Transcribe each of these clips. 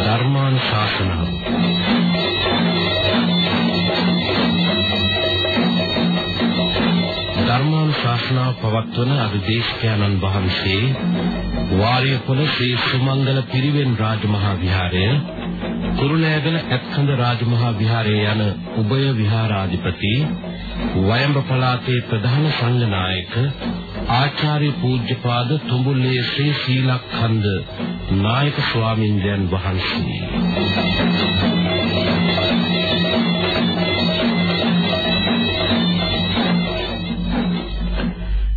ධර්මානුශාසනාව ධර්මානුශාසනාව පවත්වන අද දේශකයන්න් වහන්සේ වාරියපොළ ශ්‍රී සුමංගල පිරිවෙන් රාජමහා විහාරය කුරුණෑගල ඇත්කඳ රාජමහා විහාරය යන උභය විහාරාධිපති වයඹ පළාතේ ප්‍රධාන සංඝනායක ආචාර්ය පූජ්‍යපාද තුඹුල්ලේ ශ්‍රී සීලක්ඛන්ද නායක ස්වාමින්දයන් වහන්සේ.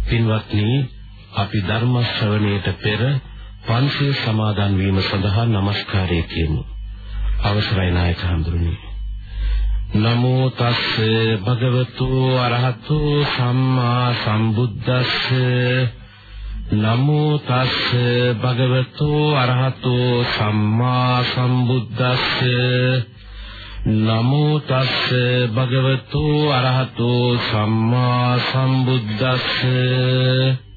පින්වත්නි අපි ධර්ම ශ්‍රවණයට පෙර පන්සිල් සමාදන් වීම සඳහා নমස්කාරය කියමු. අවසරයි නායක හඳුරුනි. නමෝ තස්ස භගවතු අරහතු සම්මා සම්බුද්දස්ස. නමෝ තස්ස භගවතු අරහතු සම්මා සම්බුද්දස්ස. නමෝ තස්ස භගවතු අරහතු සම්මා සම්බුද්දස්ස.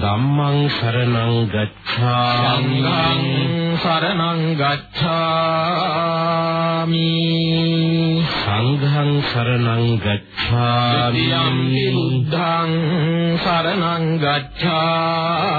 ධම්මං සරණං ගච්ඡාමි. සරණං ගච්ඡාමි. සංඝං සරණං ගච්ඡාමි. බුද්ධං සරණං ගච්ඡාමි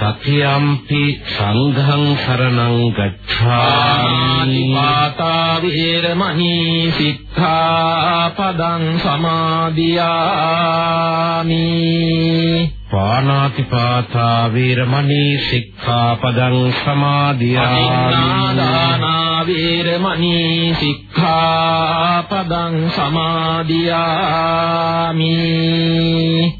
තතියම්පි සංඝං සරණං ගච්ඡාමි පාතා වේරමණී සික්ඛාපදං සමාදියාමි පානාතිපාතා වේරමණී සික්ඛාපදං සමාදියාමි වේරමණී සික්ඛාපදං සමාදියාමි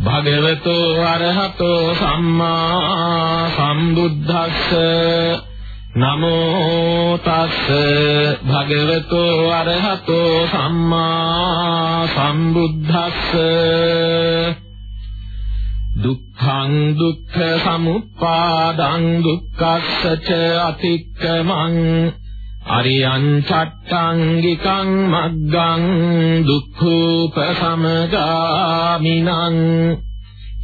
භගවතෝ අරහතෝ සම්මා සම්බුද්දස්ස. නමෝ තස්ස. භගවතෝ අරහතෝ සම්මා සම්බුද්දස්ස. දුක්ඛං දුක්ඛ සමුප්පාදං දුක්ඛස්ස ච අතික්කමං අරියං චට්ටංගිකං මග්ගං දුක්ඛෝපසමගාමිනං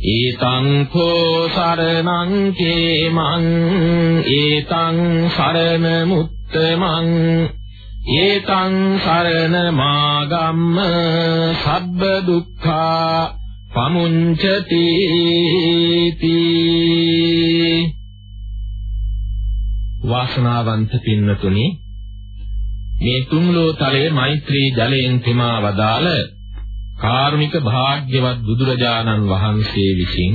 ඒතං කෝ සරණං කේමං ඒතං සරණ මුත්තමං ඒතං සරණ මාගම්ම සබ්බ දුක්ඛා පමුංචති වාසනාවන්ත පින්නතුනි මේ තුන්ලෝතරයේ මෛත්‍රී ජලයෙන් තෙමා වදාළ කාරුණික භාග්‍යවත් බුදුරජාණන් වහන්සේ විසින්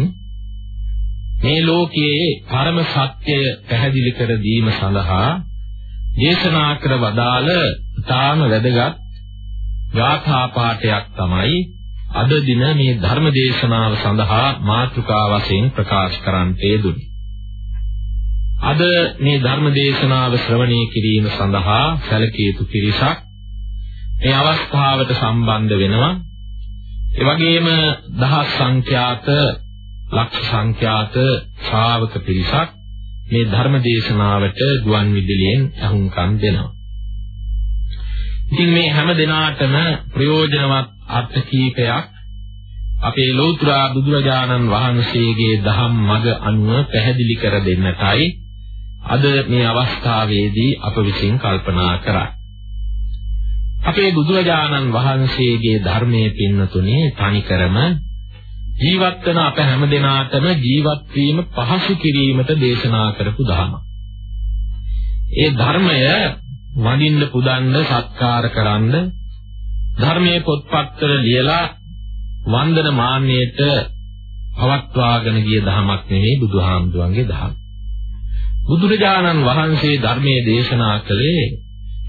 මේ ලෝකයේ පරම සත්‍යය පැහැදිලි කර දීම සඳහා දේශනා කර වදාළ තාම වැදගත් ගාථා පාඨයක් තමයි අද දින මේ ධර්ම දේශනාව සඳහා මාතෘකා වශයෙන් ප්‍රකාශ කරන්නට යෙදුනේ. අද මේ ධර්ම දේශනාව ශ්‍රවණය කිරීම සඳහා සැලකිය යුතු පිරිසක් මේ අවස්ථාවට සම්බන්ධ වෙනවා. ඒ වගේම දහස් සංඛ්‍යාත ලක්ෂ සංඛ්‍යාත ශ්‍රාවක පිරිසක් මේ ධර්ම දේශනාවට ගුවන් විදුලියෙන් අහුම්කම් දෙනවා. ඉතින් මේ හැම දිනාටම ප්‍රයෝජනවත් අර්ථ කීපයක් අපේ ලෞතර බුදුරජාණන් වහන්සේගේ දහම් මඟ අනුව පැහැදිලි කර දෙන්නටයි අද මේ අවස්ථාවේදී අප විසින් කල්පනා කරා. අපේ බුදුරජාණන් වහන්සේගේ ධර්මයේ පින්නතුනේ තනිකරම ජීවත් වෙන අප හැම දිනාටම ජීවත් වීම පහසු කිරීමට දේශනා කරපු ධර්ම. ඒ ධර්මය වඳින්න පුදන්න සත්කාර කරන්න ධර්මයේ පොත්පත්වල ලියලා වන්දන මාන්නයට පවත්වාගෙන ගිය ධමයක් නෙමෙයි බුදුහාමුදුරන්ගේ ධර්ම. බුදුරජාණන් වහන්සේ ධර්මයේ දේශනා කළේ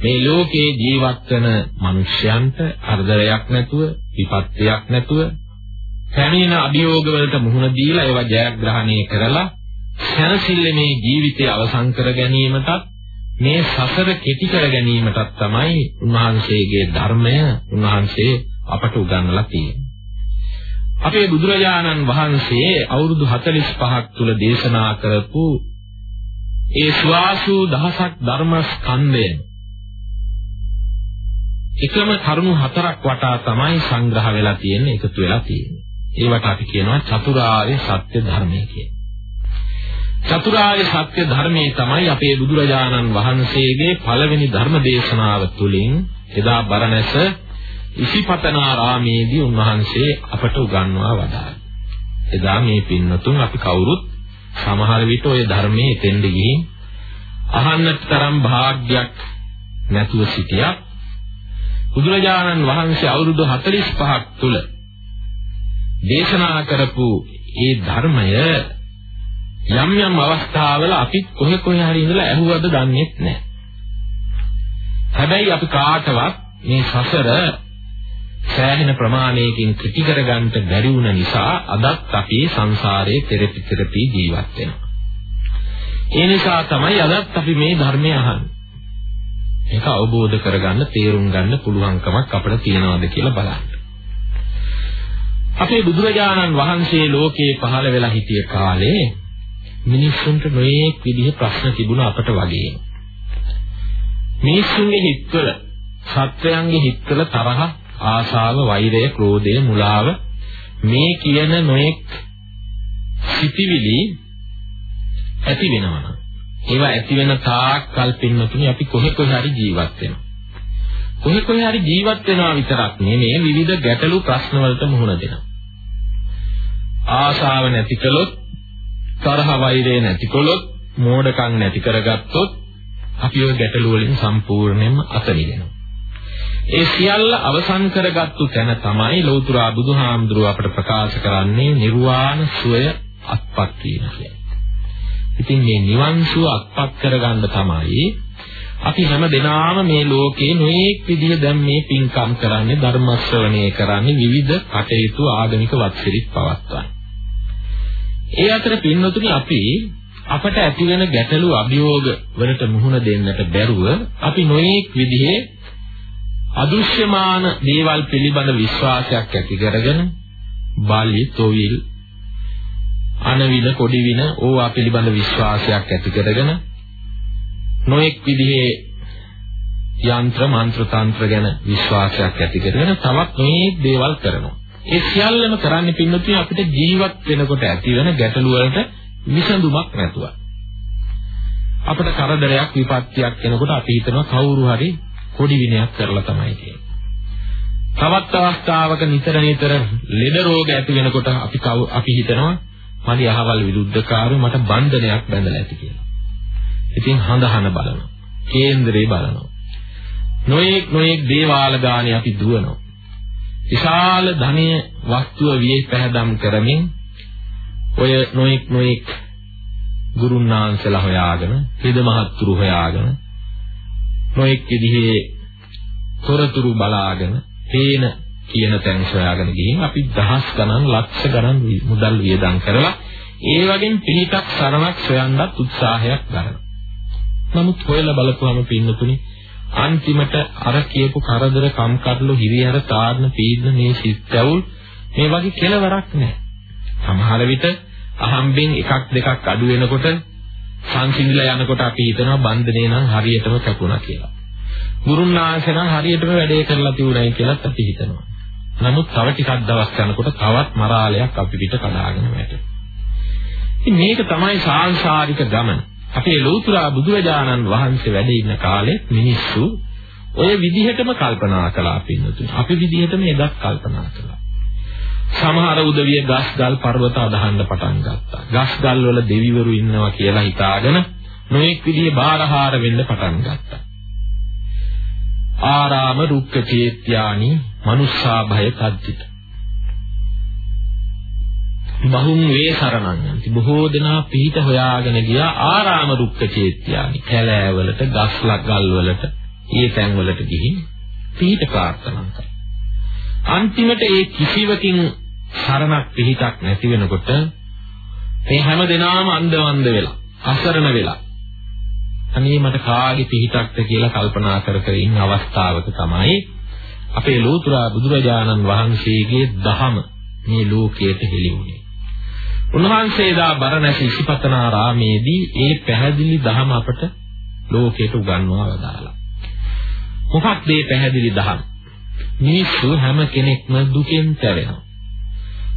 මේ ලෝකේ ජීවත් වෙන මිනිසයන්ට අර්ධරයක් නැතුව, විපත්තියක් නැතුව, පැමිණෙන අභියෝග වලට මුහුණ දීලා ඒවා ජයග්‍රහණය කරලා සැනසille මේ ජීවිතය අවසන් කර ගැනීමටත් මේ සසර කෙටි කර ගැනීමටත් තමයි උන්වහන්සේගේ ධර්මය උන්වහන්සේ අපට උගන්වලා තියෙන්නේ. අපේ බුදුරජාණන් වහන්සේ අවුරුදු 45ක් තුල දේශනා කරපු ඒ ස්වාසු දහසක් ධර්මස්කන්ධය එකම කරුණු හතරක් වටා තමයි සංග්‍රහ වෙලා තියෙන්නේ එකතු වෙලා තියෙන්නේ. ඒවට අපි කියනවා චතුරාර්ය සත්‍ය ධර්මය කියලා. චතුරාර්ය සත්‍ය ධර්මයේ තමයි අපේ බුදුරජාණන් වහන්සේගේ පළවෙනි ධර්ම දේශනාව තුළින් එදා බරණැස ඉසිපතනාරාමේදී උන්වහන්සේ අපට උගන්වා වදාළා. එදා මේ පින්නතුන් අපි කවුරුත් සමහර විට ওই ධර්මයේ එතෙන්ද ගිහින් අහන්නට තරම් වාග්යක් නැතුව සිටියා. බුදුරජාණන් වහන්සේ අවුරුදු 45ක් තුල දේශනා කරපු ඒ ධර්මය යම් යම් අවස්ථාවල අපි කොහෙ කොහෙ හරි ඉඳලා ඇහුවද දන්නේ නැහැ. හැබැයි අපි කාටවත් මේ සසර සෑහෙන ප්‍රමාණයකින් ත්‍රිටි කරගන්න බැරි වුණ නිසා අදත් අපි සංසාරයේ තෙරපි තෙරපි ජීවත් වෙනවා. ඒ නිසා තමයි අදත් අපි මේ ධර්මය අහන්නේ. ඒක අවබෝධ කරගන්න, තේරුම් ගන්න පුළුවන්කමක් අපිට තියනවාද කියලා බලන්න. අපේ බුදුරජාණන් වහන්සේ ලෝකේ පහළ වෙලා හිටිය කාලේ මිනිස්සුන්ට නොයේක් විදිහ ප්‍රශ්න තිබුණා අපට වගේ. මිනිස්සුන්ගේ හිත්වල, සත්වයන්ගේ හිත්වල තරහ ආශාව, වෛරය, ක්‍රෝධය, මුලාව මේ කියන නොඑක් සිටිවිලි ඇති වෙනවා. ඒවා ඇති වෙන තාක් කල් පින්නතුනි අපි කොහෙ කොහෙ හරි ජීවත් වෙනවා. කොහෙ කොහෙ හරි ජීවත් වෙනවා විතරක් නෙමෙයි විවිධ ගැටලු ප්‍රශ්න වලට මුහුණ දෙනවා. ආශාව නැති කළොත්, තරහ වෛරය නැති කළොත්, මෝඩකම් නැති කරගත්තොත් අපි ওই ගැටලු වලින් සම්පූර්ණයෙන්ම අත මිදෙනවා. ඒ සියල්ල අවසන් කරගත්තු තැන තමයි ලෞතර බුදුහාමුදුරුව අපට ප්‍රකාශ කරන්නේ නිර්වාණ සුවය අත්පත් වීම කියන්නේ. ඉතින් මේ නිවන් සුව අත්පත් කරගන්න තමයි අපි හැම දිනාම මේ ලෝකේ නොඑක් විදිහ දැන් මේ පින්කම් කරන්නේ ධර්ම ශ්‍රවණය කරන්නේ විවිධ කටයුතු ආගමික වත්සිරිත් පවත්වන්නේ. ඒ අතර පින්නතුනි අපි අපට ඇතිවෙන ගැටලු අභියෝග වලට මුහුණ දෙන්නට බැරුව අපි නොඑක් විදිහේ අදෘශ්‍යමාන දේවල් පිළිබඳ විශ්වාසයක් ඇති කරගෙන බාලි තොවිල් අනවිල කොඩිවින ඕවා පිළිබඳ විශ්වාසයක් ඇති කරගෙන නොඑක් විදිහේ යంత్ర මන්ත්‍ර තන්ත්‍ර ගැන විශ්වාසයක් ඇති කරගෙන තවත් මේ දේවල් කරනවා. ඒ සියල්ලම කරන්නේ පින්නතුනි අපිට ජීවත් වෙනකොට ඇතිවන ගැටලු වලට විසඳුමක් නැතුව. අපිට කරදරයක් විපත්තියක් එනකොට අපි හිතනවා කවුරු හරි කොඩි විනයක් කරලා තමයි කියන්නේ. තවත් අවස්ථාවක නිතර නිතර ලෙඩ රෝග ඇති වෙනකොට අපි අපි හිතනවා මගේ අහවල් විරුද්ධකාරයෝ මට බන්ධනයක් බැඳලා ඇති කියලා. ඉතින් හඳහන බලනවා. කේන්දරේ බලනවා. නොඑක් නොඑක් දේවාල ගානේ අපි දුවනවා. විශාල ධනය වස්තුව වියේ පැහැදම් කරමින් ඔය නොඑක් නොඑක් ගුරුන්නාන්සලා හොයාගෙන, හිද මහත්තුරු හොයාගෙන නොඑක් විදිහේ තොරතුරු බලාගෙන, පේන කියන තැන් සොයාගෙන ගිහින් අපි දහස් ගණන්, ලක්ෂ ගණන් මුදල් වියදම් කරලා ඒ වගේ පිළිටක් සරණක් සොයන්නත් උත්සාහයක් ගන්නවා. නමුත් හොයලා බලපුවම පින්නතුනි අන්තිමට අර කියපු කරදර කම්කටොළු හිරිහැර තාරණ පීඩන මේ සිත්ැවුල් මේ වගේ කෙලවරක් නැහැ. සමහර විට අහම්බෙන් එකක් දෙකක් අඩු වෙනකොට සංසිඳිලා යනකොට අපි හිතනවා බන්ධනේ නම් හරියටම කැපුණා කියලා. ගුරුනාංශ නම් හරියටම වැඩේ කරලා තියුණයි කියලාත් අපි හිතනවා. නමුත් තව ටිකක් දවස් යනකොට තවත් මරාලයක් අපි පිට කඩාගෙන වැටෙනවා. ඉතින් මේක තමයි සාංශාරික ගමන. අපේ ලෞතර බුදුරජාණන් වහන්සේ වැඩ ඉන්න කාලේ මිනිස්සු ඔය විදිහටම කල්පනා කළා පින්නතුනි. අපි විදිහටම එදත් කල්පනා කළා. සමහර උදවිය ගස් ගල් පර්වත අදහන්න පටන් ගත්තා. ගස් ගල් වල දෙවිවරු ඉන්නවා කියලා හිතාගෙන නොඑක් විදිහේ බාරහාර වෙන්න පටන් ගත්තා. ආරාම රුක්ක චේත්‍යානි මනුස්සා භය කද්දිත බහුම් වේ සරණං බොහෝ දෙනා පිහිට හොයාගෙන ගියා ආරාම රුක්ක චේත්‍යානි කැලෑවලට ගස්ලක් ගල් වලට ඒ තැන් වලට ගිහින් පිහිට ප්‍රාර්ථනා කළා අන්තිමට ඒ කිසිවකින් සරණක් පිහිටක් නැති වෙනකොට මේ හැම දිනාම අන්ධවන්ද වෙලා අසරණ වෙලා අනේ මට කාගේ පිහිටක්ද කියලා කල්පනා කර කර ඉන්න අවස්ථාවක තමයි අපේ ලෝතර බුදුරජාණන් වහන්සේගේ දහම මේ ලෝකයට හෙළි වුණේ. උන්වහන්සේ දා බරණැස ඉසිපතනාරාමේදී ඒ පැහැදිලි දහම අපට ලෝකයට උගන්වා වදාලා. මොකක්ද මේ පැහැදිලි දහම? මිනිස්සු හැම කෙනෙක්ම දුකෙන් තැවෙනවා.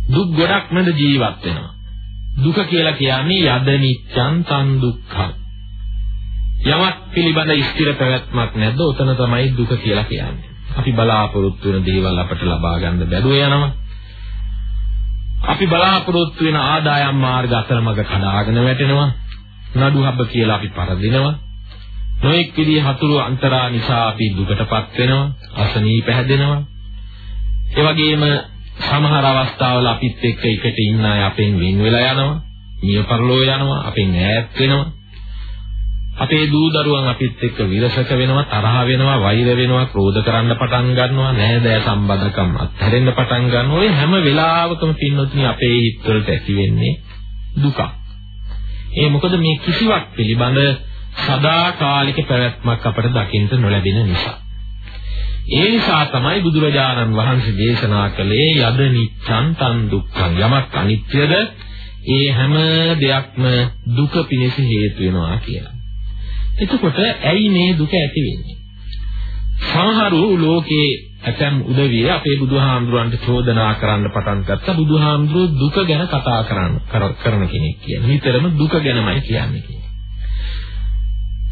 දුක් ගොඩක් මැද ජීවත් වෙනවා. දුක කියලා කියන්නේ යද නිච්ඡන් තන් දුක්ඛං. යමක් පිළිබඳ ස්ථිර පැවැත්මක් නැද්ද? උතන තමයි දුක කියලා කියන්නේ. අපි බලාපොරොත්තු වෙන දේවල් අපට ලබා ගන්න බැරුව යනවා. අපි බලාපොරොත්තු වෙන ආදායම් මාර්ග අතරමඟ කඩාගෙන වැටෙනවා. නඩු හබ්බ කියලා අපි පරදිනවා. නොඑක් විදිහේ හතුරු අන්තරා නිසා අපි දුකටපත් වෙනවා. අසනීප හැදෙනවා. ඒ වගේම සමහර අවස්ථාවල අපිත් එක්ක එකට ඉන්න අය අපෙන් වෙන් වෙලා යනවා. මිය පරලෝ යනවා. අපෙන් ඈත් වෙනවා. අපේ දූ දරුවන් අපිත් එක්ක විරසක වෙනවා තරහ වෙනවා වෛර වෙනවා ක්‍රෝධ කරන්න පටන් ගන්නවා නෑදෑ සම්බන්ධකම් අත්හැරෙන්න පටන් ගන්නවා ඔය හැම වෙලාවකම පින්නොත්නි අපේ හිතවලට ඇති වෙන්නේ දුක. ඒ මොකද මේ කිසිවක් පිළිබඳ සදාකාලික පැවැත්මක් අපට දකින්න නොලැබෙන නිසා. ඒ නිසා තමයි බුදුරජාණන් වහන්සේ දේශනා කළේ යද නිච්ඡන් තන් දුක්ඛං යමක් අනිත්‍යද ඒ හැම දෙයක්ම දුක පිණිස හේතු වෙනවා කියලා. එතකොට ඇයි මේ දුක ඇති වෙන්නේ? සමහරු ලෝකේ ඇතම් උදවිය අපේ බුදුහාමුදුරන්ට චෝදනා කරන්න පටන් ගත්තා බුදුහාමුදුරුවෝ දුක ගැන කතා කරන්න කරන කෙනෙක් කියන. නිතරම දුක ගැනමයි කියන්නේ කියලා.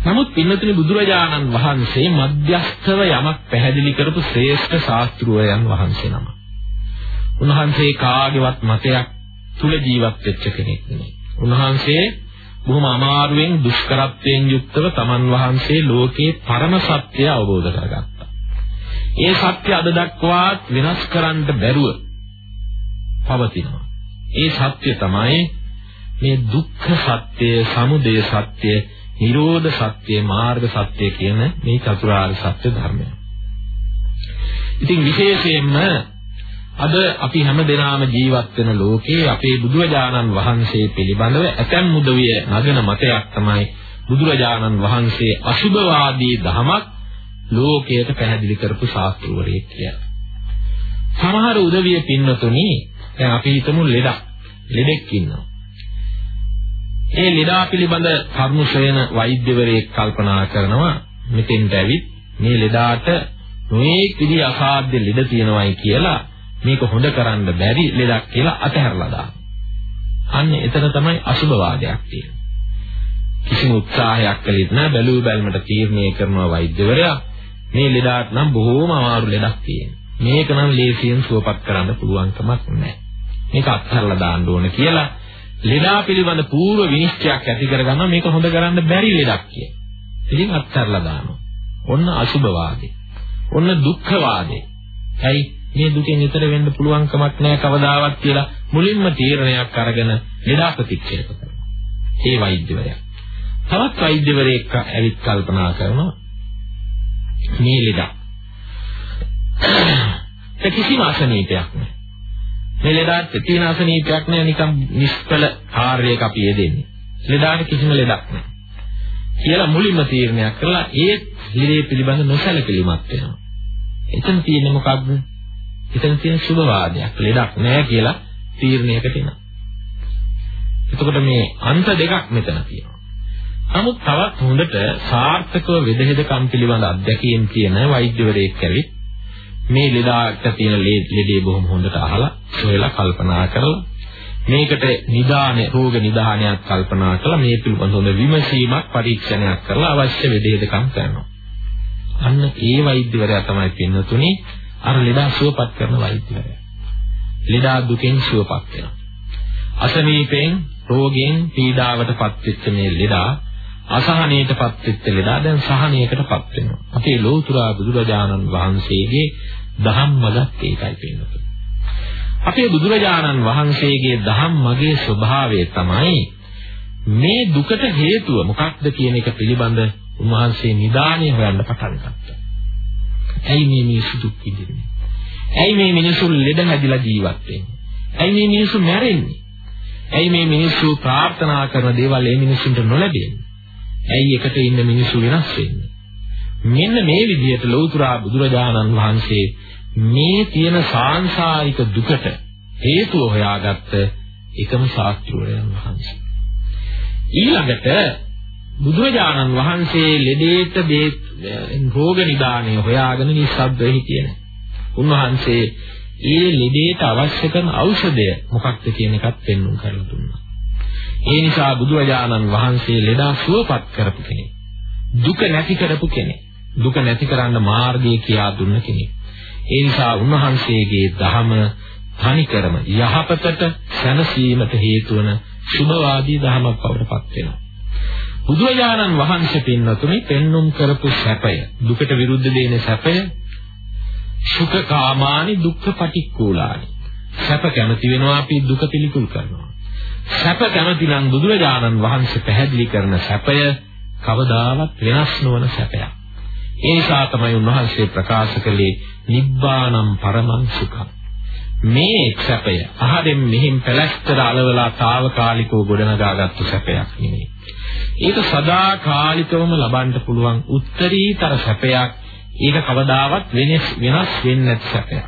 නමුත් පින්නතුනි බුදුරජාණන් වහන්සේ මධ්‍යස්ථව යමක් පැහැදිලි කරපු ශ්‍රේෂ්ඨ ශාස්ත්‍රූයයන් වහන්සේ නම. උන්වහන්සේ කාගේවත් මතයක් තුල ජීවත් වෙච්ච කෙනෙක් නෙමෙයි. උන්වහන්සේ බොහොම අමාරුවෙන් දුෂ්කරත්වයෙන් යුක්තව තමන් වහන්සේ ලෝකේ පරම සත්‍ය අවබෝධ කරගත්තා. ඒ සත්‍ය අද දක්වාත් වෙනස් කරන්න බැරුව පවතිනවා. ඒ සත්‍ය තමයි මේ දුක්ඛ සත්‍ය, සමුදය සත්‍ය, නිරෝධ සත්‍ය, මාර්ග සත්‍ය කියන මේ චතුරාර්ය සත්‍ය ධර්මය. ඉතින් විශේෂයෙන්ම අද අපි හැමදෙනාම ජීවත් වෙන ලෝකේ අපේ බුදුරජාණන් වහන්සේ පිළිබඳව ඇතැම් මුදවිය නගන මතයක් තමයි බුදුරජාණන් වහන්සේ අසුභවාදී ධමයක් ලෝකයට පැහැදිලි කරපු ශාස්ත්‍රවරයෙක් කියලා. සමහර උදවිය පින්නතුනි දැන් අපි හිතමු ලෙඩක් ලෙඩෙක් ඉන්නවා. ඒ ලෙඩා පිළිබඳ කරුණු ශ්‍රේණ වෛද්‍යවරයෙක් කල්පනා කරනවා මෙතෙන්ට ඇවිත් මේ ලෙඩාට මේ කිරි අසාධ්‍ය ලෙඩ තියෙනවයි කියලා මේක හොඳ කරන්න බැරි ලෙඩක් කියලා අතහැරලා දානවා. අන්න එතන තමයි අසුභවාදයක් තියෙන්නේ. කිසිම උත්සාහයක් කළෙත් නැහැ බැලුව බැලමට තීරණය කරන වෛද්‍යවරයා මේ ලෙඩාට නම් බොහෝම අමාරු ලෙඩක් තියෙනවා. මේක නම් ලේසියෙන් සුවපත් කරන්න පුළුවන් කමක් නැහැ. මේක අත්හැරලා දාන්න ඕන කියලා ලෙඩා පිළිබඳ පූර්ව විනිශ්චයක් ඇති කරගන්නවා මේක හොඳ කරන්න බැරි ලෙඩක් කියලා. ඉතින් අත්හැරලා දානවා. ඔන්න අසුභවාදී. ඔන්න දුක්ඛවාදී. ඇයි මේ දුකෙන් ඈතර වෙන්න පුළුවන් කමක් නැහැ කවදාවත් කියලා මුලින්ම තීරණයක් අරගෙන ලෙඩා ප්‍රතික්ෂේප කරනවා. ඒ වෛද්‍යවරයා. තවත් වෛද්‍යවරයෙක් ඇවිත් කල්පනා කරනවා මේ ලෙඩා. ඒ කිසිම අසනීපයක් නැහැ. මේ ලෙඩාට තියෙන අසනීපයක් නැහැ නිකම් නිෂ්ඵල කාර්යයක අපි යෙදෙන්නේ. ලෙඩාට කිසිම ලෙඩක් නැහැ. කියලා මුලින්ම තීරණයක් කරලා ඒ ලෙඩේ පිළිබඳ නොසැලකිලිමත් වෙනවා. එතන තියෙන්නේ මොකක්ද? එතන තියෙන සුභවාදයක්. ලෙඩක් නැහැ කියලා තීරණයකට එනවා. එතකොට මේ අන්ත දෙකක් මෙතන තියෙනවා. නමුත් තවත් හොඳට සාර්ථකව වෙදහෙදකම් පිළිබඳ අධ්‍යක්ීම් කියන වෛද්‍යවරයෙක් ඇවිත් මේ ලෙඩාට තියෙන ලෙඩේ බොහොම හොඳට අහලා සොයලා කල්පනා කරලා මේකට නිදානේ රෝග නිදානයක් කල්පනා කරලා මේ පිළිබඳ හොඳ විමසීමක් පරීක්ෂණයක් කරලා අවශ්‍ය වෙදේදකම් කරනවා. අන්න ඒ වෛද්‍යවරයා තමයි පින්නතුනේ අර ලෙඩා සුවපත් කරන වෛද්‍යවරයා. ලෙඩා දුකෙන් සුවපත් වෙනවා. අසනීපෙන් රෝගයෙන් පීඩාවටපත් වෙච්ච මේ ලෙඩා අසහනයටපත් වෙච්ච ලෙඩා දැන් සහනයකටපත් වෙනවා. අපේ ලෝතුරා බුදුරජාණන් වහන්සේගේ ධම්මගත ඒකයි පේනවා. අපේ බුදුරජාණන් වහන්සේගේ ධම්මගේ ස්වභාවය තමයි මේ දුකට හේතුව මොකක්ද කියන එක පිළිබඳ උන්වහන්සේ නිදාණය හොයන්න පටන් ගත්තා. ඇයි මේ මිනිස්සු දුක් විඳින්නේ? ඇයි මේ මිනිස්සු ලෙඩ හැදිලා ජීවත් වෙන්නේ? ඇයි මේ මිනිස්සු මැරෙන්නේ? ඇයි මේ මිනිස්සු ප්‍රාර්ථනා කරන දේවල් ඒ මිනිස්සුන්ට නොලැබෙන්නේ? ඇයි එකට ඉන්න මිනිස්සු වෙනස් වෙන්නේ? මෙන්න මේ විදිහට ලෞතුරා බුදුරජාණන් වහන්සේ මේ තියෙන සාංශාරික දුකට හේතුව හොයාගත්ත එකම ශාස්ත්‍රවරයන් වහන්සේ. ඊළඟට බුදුරජාණන් වහන්සේ ලෙඩේට දේ රෝග නිදානය හොයාගෙන නිස්සබ්දව හිටියේ නැහැ. උන්වහන්සේ ඒ ලෙඩේට අවශ්‍ය කරන ඖෂධය මොකක්ද කියන එකත් පෙන්වුම් කරලා දුන්නා. ඒ නිසා බුදුරජාණන් වහන්සේ ලෙඩා සුවපත් කරපු කෙනෙක්. දුක නැති කරපු කෙනෙක්. දුක නැති කරන්න මාර්ගය කියා දුන්න කෙනෙක්. ඒ නිසා උන්වහන්සේගේ ධහම තනිකරම යහපතට සැනසීමට හේතු වන සුභවාදී ධහමක් බවට පත් වෙනවා. බුදුරජාණන් වහන්සේ පින්නතුනි පෙන්눔 කරපු සැපය දුකට විරුද්ධ දෙන සැපය සුඛ කාමානි දුක්ඛ පටික්කුලානි සැප කැමති වෙනවා අපි දුක පිළිකුල් කරනවා සැප කැමති නම් බුදුරජාණන් වහන්සේ පැහැදිලි කරන සැපය කවදාවත් වෙනස් නොවන සැපයක් ඒ නිසා තමයි උන්වහන්සේ ප්‍රකාශ කළේ නිබ්බානම් පරමං සුඛං මේ සැපය අහදෙන් මෙහින් පැලැස්තර අලවලා తాවකාලිකව ගොඩනගාගත්තු සැපයක් නෙමෙයි ඒක සදාකාලිකවම ලබන්න පුළුවන් උත්තරීතර සැපයක්. ඒක කවදාවත් වෙනස් වෙනස් වෙන්නේ නැති සැපයක්.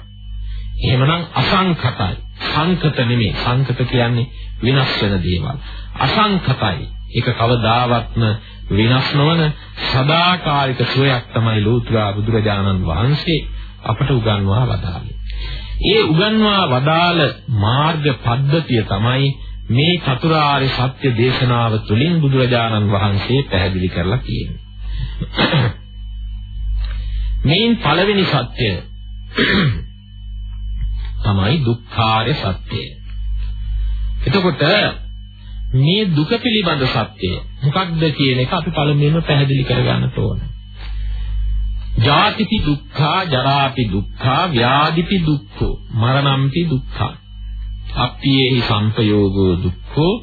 එහෙමනම් අසංකතයි. සංකත නෙමෙයි. සංකත කියන්නේ වෙනස් වෙන දේවල්. අසංකතයි. ඒක කවදාවත්ම වෙනස් නොවන සදාකාලික සුවයක් තමයි ලෝතුරා බුදුරජාණන් වහන්සේ අපට උගන්වා වදාළේ. ඒ උගන්වා වදාළ මාර්ග පද්ධතිය තමයි මේ චතුරාර්ය සත්‍ය දේශනාව තුළින් බුදුරජාණන් වහන්සේ පැහැදිලි කරලා තියෙනවා. මේන් පළවෙනි සත්‍ය තමයි දුක්ඛාරය සත්‍යය. එතකොට මේ දුක පිළිබඳ සත්‍යය මොකක්ද කියන එක අපි පළමුවෙන්ම පැහැදිලි කරගන්න ඕන. ජාතිපි දුක්ඛා ජරාපි දුක්ඛා ව්‍යාධිපි දුක්ඛෝ මරණම්පි දුක්ඛා අප්පියේහි සංපයෝගෝ දුක්ඛෝ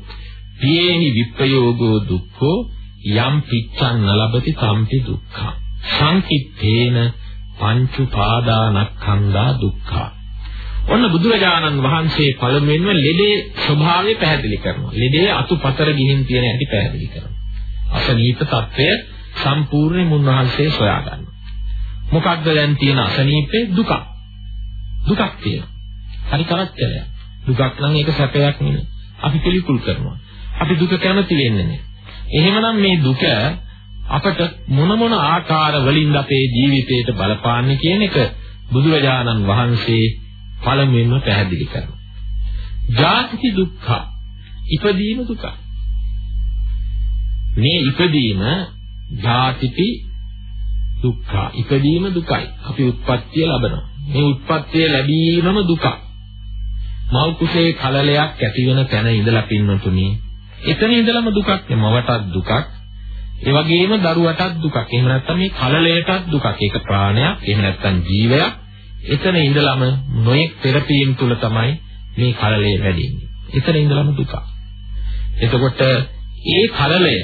පියේහි විප්පයෝගෝ දුක්ඛෝ යම් පිච්ඡන් නලබති සම්පි දුක්ඛ. සංකිට්ඨේන පංච පාදානක්ඛන්දා දුක්ඛ. ඔන්න බුදුරජාණන් වහන්සේ පළමුවෙන්ම ලෙඩේ ස්වභාවය පැහැදිලි කරනවා. ලෙඩේ අතුපතර ගිහින් තියෙන හැටි පැහැදිලි කරනවා. අසනීප తත්වය සම්පූර්ණයෙන් මුන්වහන්සේ සොයා ගන්නවා. මොකක්ද දැන් තියෙන අසනීපේ දුක. දුකක් තියෙනවා. හරි කරච්චලයක්. දුකක් නම් ඒක සැපයක් නෙමෙයි. අපි පිළිකුල් කරනවා. අපි දුක කැමති වෙන්නේ නැහැ. එහෙමනම් මේ දුක අපට මොන මොන ආකාර වලින්ද අපේ ජීවිතයට බලපාන්නේ කියන එක බුදුරජාණන් වහන්සේ පළමුවෙන්ම පැහැදිලි කරනවා. ජාති දුක්ඛ ඉපදීම දුක. මේ ඉපදීම ජාතිපි දුක්ඛ ඉපදීම දුකයි. අපි උත්පත්තිය ලබනවා. මේ උත්පත්තිය ලැබීමම දුකක්. මව් කුසේ කලලයක් ඇති වෙන තැන ඉඳලා පින්නතුනි එතන ඉඳලම දුකක් මවටත් දුකක් ඒ වගේම දරුවටත් දුකක් එහෙම නැත්නම් මේ කලලයටත් දුකක් ඒක ප්‍රාණයක් එහෙම නැත්නම් ජීවයක් එතන ඉඳලම නොයෙක් තෙරපීම් තුල තමයි මේ කලලය වැඩින්නේ එතන ඉඳලම දුක එතකොට ඒ කලලය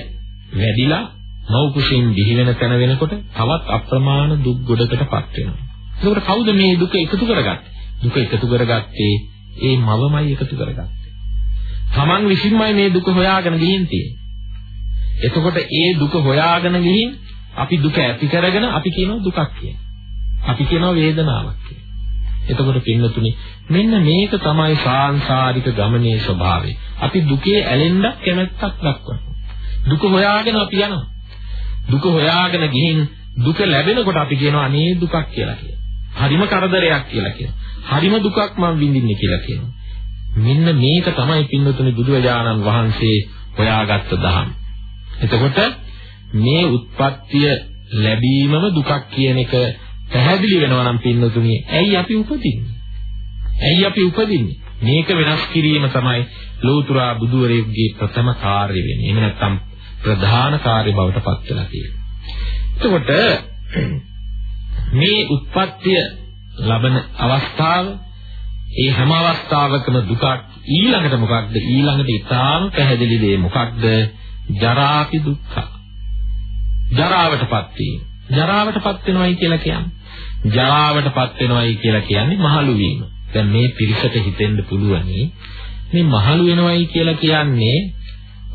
වැඩිලා මව් කුසෙන් දිහි වෙන තැන වෙනකොට තවත් අප්‍රමාණ දුක් ගොඩකටපත් වෙනවා එතකොට කවුද මේ දුක එකතු කරගත්තේ දුක එකතු කරගත්තේ ඒ මවමයි එකතු කරගත්තේ. Taman විසින්මයි මේ දුක හොයාගෙන ගිහින් තියෙන්නේ. එතකොට ඒ දුක හොයාගෙන ගිහින් අපි දුක ඇති කරගෙන අපි කියනවා දුකක් කියලා. අපි කියනවා වේදනාවක් කියලා. එතකොට පින්නතුනි මෙන්න මේක තමයි සාංශාරික ගමනේ ස්වභාවය. අපි දුකේ ඇලෙන්න කැමැත්තක් දක්වනවා. දුක හොයාගෙන අපි යනවා. දුක හොයාගෙන ගිහින් දුක ලැබෙනකොට අපි කියනවා අනේ දුකක් කියලා කියනවා. හරිම කරදරයක් කියලා කියනවා. හරිම දුකක් මම විඳින්නේ කියලා කියනවා. මෙන්න මේක තමයි පින්නතුනි බුදුරජාණන් වහන්සේ හොයාගත්ත දහම. එතකොට මේ උත්පත්තිය ලැබීමම දුකක් කියන එක පැහැදිලි වෙනවා නම් පින්නතුනි ඇයි අපි උපදින්නේ? ඇයි අපි උපදින්නේ? මේක වෙනස් කිරීම තමයි ලෝතුරා බුදුවරයෙකුගේ ප්‍රථම කාර්ය වෙන්නේ. එහෙම නැත්නම් ප්‍රධාන කාර්ය බවට පත් වෙලා තියෙන්නේ. එතකොට මේ උත්පත්තිය ලබන අවස්ථාව ඒ හැම අවස්ථාවකම දුකක් ඊළඟට මොකක්ද ඊළඟට ඊටාම පැහැදිලි දේ මොකක්ද ජරාපි දුක්ඛ ජරාවටපත් වීම ජරාවටපත් වෙනවයි කියලා කියන්නේ ජරාවටපත් වෙනවයි කියලා කියන්නේ මහලු වීම දැන් මේ පිරිසට හිතෙන්න පුළුවනි මේ මහලු වෙනවයි කියලා කියන්නේ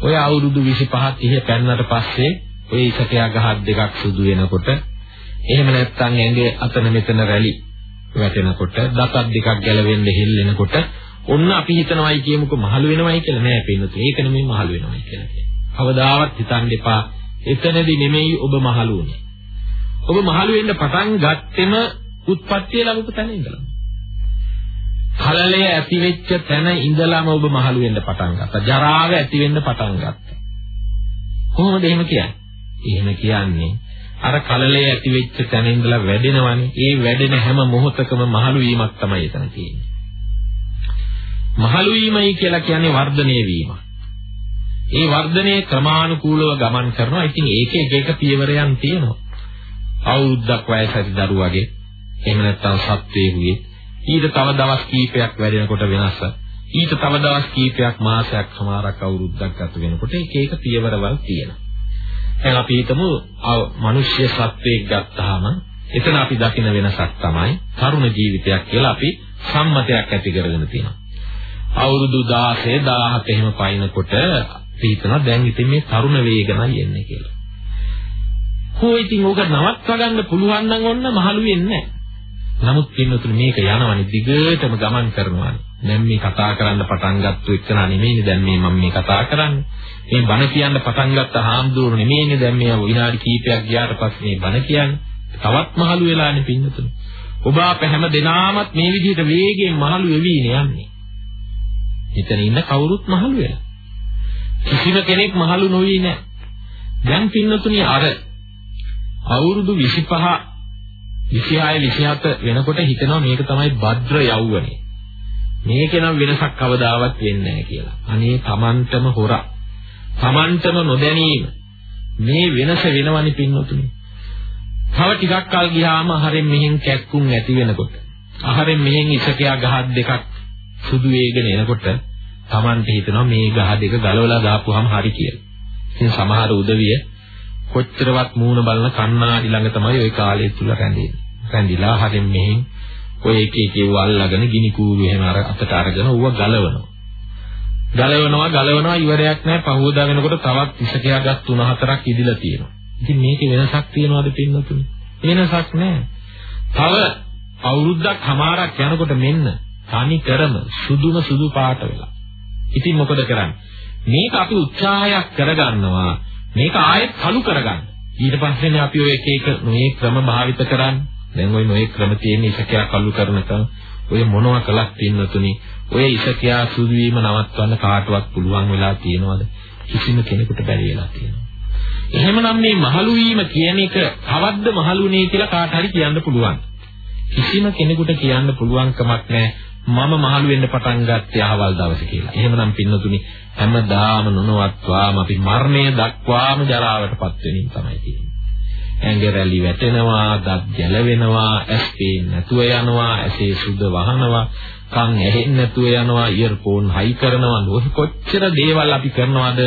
ඔය අවුරුදු 25 30 පෙන්නට පස්සේ ඔය ඉසකයා ගහක් දෙකක් සුදු වෙනකොට එහෙම නැත්නම් ඇඟේ අතන මෙතන රැලි වැටෙනකොට දතක් දෙකක් ගැලවෙන්න හෙල්ලෙනකොට ඔන්න අපි හිතනවායි කියමුකෝ මහලු වෙනවයි කියලා නෑ පින්නතු. ඒක නෙමෙයි මහලු වෙනවයි කියලා කියන්නේ. කවදාවත් හිතන්න එපා. එතනදී නෙමෙයි ඔබ මහලු වුනේ. ඔබ මහලු වෙන්න පටන් ගත්තෙම උත්පත්තිය ලැබුපු තැන ඉඳලා. කලලය ඇති වෙච්ච තැන ඉඳලාම ඔබ මහලු වෙන්න පටන් ගත්තා. ජරාව ඇති වෙන්න පටන් ගත්තා. කොහොමද එහෙම කියන්නේ? එහෙම කියන්නේ අර කලලය ඇති වෙච්ච තැන ඉඳලා වැඩෙනවනේ. ඒ වැඩෙන හැම මොහොතකම මහලු වීමක් තමයි එතන තියෙන්නේ. මහලු වීමයි කියලා කියන්නේ වර්ධනය වීම. ඒ වර්ධනයේ ක්‍රමානුකූලව ගමන් කරනවා. ඉතින් ඒකේ එක එක පියවරයන් තියෙනවා. අවුරුද්දක් වයස ඇති දරුවගේ එහෙම නැත්නම් සත්වයේගේ ඊට තව දවස් කීපයක් වැඩෙනකොට වෙනස. ඊට තව දවස් කීපයක් මාසයක් සමහරක් අවුරුද්දක් ගත වෙනකොට එක එක පියවරවල් තියෙනවා. දැන් අපි හිතමු මිනිස්ය සත්වයක් ගත්තාම එතන අපි දකින වෙනසක් තමයි තරුණ ජීවිතයක් කියලා අපි සම්මතයක් ඇති කරගෙන තියෙනවා. අවුරුදු 16 17 එහෙම පයින්නකොට අපි හිතනවා දැන් ඉතින් මේ තරුණ වේගනයි එන්නේ කියලා. කොහොම ඉතින් ඕක නවත්වා ගන්න පුළුවන් නම් ඔන්න මහලු වෙන්නේ නමුත් පින්නතුනේ මේක යනවනේ දිගටම ගමන් කරනවානේ. දැන් මේ කතා කරන්න පටන් ගත්ත එක්කන නෙමෙයිනේ දැන් මේ මම මේ කතා කරන්නේ. මේ බණ කියන්න පටන් ගත්ත හාමුදුරුවෝ නෙමෙයිනේ දැන් මේ විනාඩි කීපයක් ගියාට පස්සේ මේ බණ කියන්නේ. තවත් මහලු වෙලානේ පින්නතුනේ. ඔබ අප හැම දෙනාමත් මේ විදිහට වේගයෙන් මහලු වෙවිනේ යන්නේ. එතන ඉන්න කවුරුත් මහලු වෙලා. කිසිම කෙනෙක් මහලු නොවි නෑ. දැන් පින්නතුනේ අර අවුරුදු 25 26 27 වෙනකොට හිතනවා මේක තමයි භද්‍ර යෞවනේ. මේක නම් වෙනසක් කවදාවත් වෙන්නේ නැහැ කියලා. අනේ Tamanටම හොරා. Tamanටම නොදැනීම. මේ වෙනස වෙනවනේ පින්නතුනේ. තව ටිකක් කල් ගියාම අහරෙන් මෙහෙන් කැක්කුම් ඇති වෙනකොට අහරෙන් මෙහෙන් ඉසකයා ගහක් දෙකක් සුදු වේගෙන එනකොට Tamanට හිතෙනවා මේ ගහ දෙක ගලවලා දාපුවාම හරි කියලා. ඉතින් සමහර උදවිය කොච්චරවත් මූණ බලන කණ්ණාඩි ළඟ තමයි ওই කාලය තුල රැඳෙන්නේ. රැඳිලා හරින් මෙහෙන් ඔය එක එක ඒවා අල්ලගෙන ගිනි කූරු එහෙම අර අතට අරගෙන ඌව ගලවනවා. ගලවනවා ගලවනවා ඉවරයක් නැහැ පහවදා වෙනකොට තවත් ඉසකයක් ගස් 3-4ක් ඉදිලා තියෙනවා. ඉතින් මේකේ වෙනසක් තියනවාද පින්නතුනේ? වෙනසක් නැහැ. තව අවුරුද්දක් හමාරක් යනකොට මෙන්න තනි කරම සුදුම සුදු පාට වෙලා. ඉතින් මොකද කරන්නේ? මේක අපි උත්සාහයක් කරගන්නවා මේක ආයෙත් කළු කරගන්න. ඊට පස්සේනේ අපි ඔය එක එක මේ ක්‍රම භාවිත කරන්නේ. දැන් ওই නොයේ ක්‍රම තියෙන ඉසකියා කළු කරනකම් ඔය මොනවා කළත් පින්නතුනි ඔය ඉසකියා සුදු වීම නවත්වන්න කාටවත් පුළුවන් වෙලා තියෙනවද? කිසිම කෙනෙකුට බැරි වෙලා තියෙනවා. එහෙමනම් මේ මහලු වීම කියන එක කවද්ද මහලුනේ කියලා කාට හරි කියන්න පුළුවන්. කිසිම කෙනෙකුට කියන්න පුළුවන් කමක් නැහැ. මම මහලු වෙන්න පටන් ගත්තේ අහවල් දවසේ කියලා. එහෙමනම් පින්නතුනි හැමදාම නොනවත්වාම අපි මරණය දක්වාම ජරාවටපත් වෙමින් තමයි තියෙන්නේ. ඇඟ රැලි වැටෙනවා, දත් ගැලවෙනවා, ඇස් පේන්නේ නැතුව යනවා, ඇසේ සුද වහනවා, කන් ඇහෙන්නේ නැතුව යනවා, ඉයර්ෆෝන් හයි කරනවා, ලෝහ කොච්චර දේවල් අපි කරනවද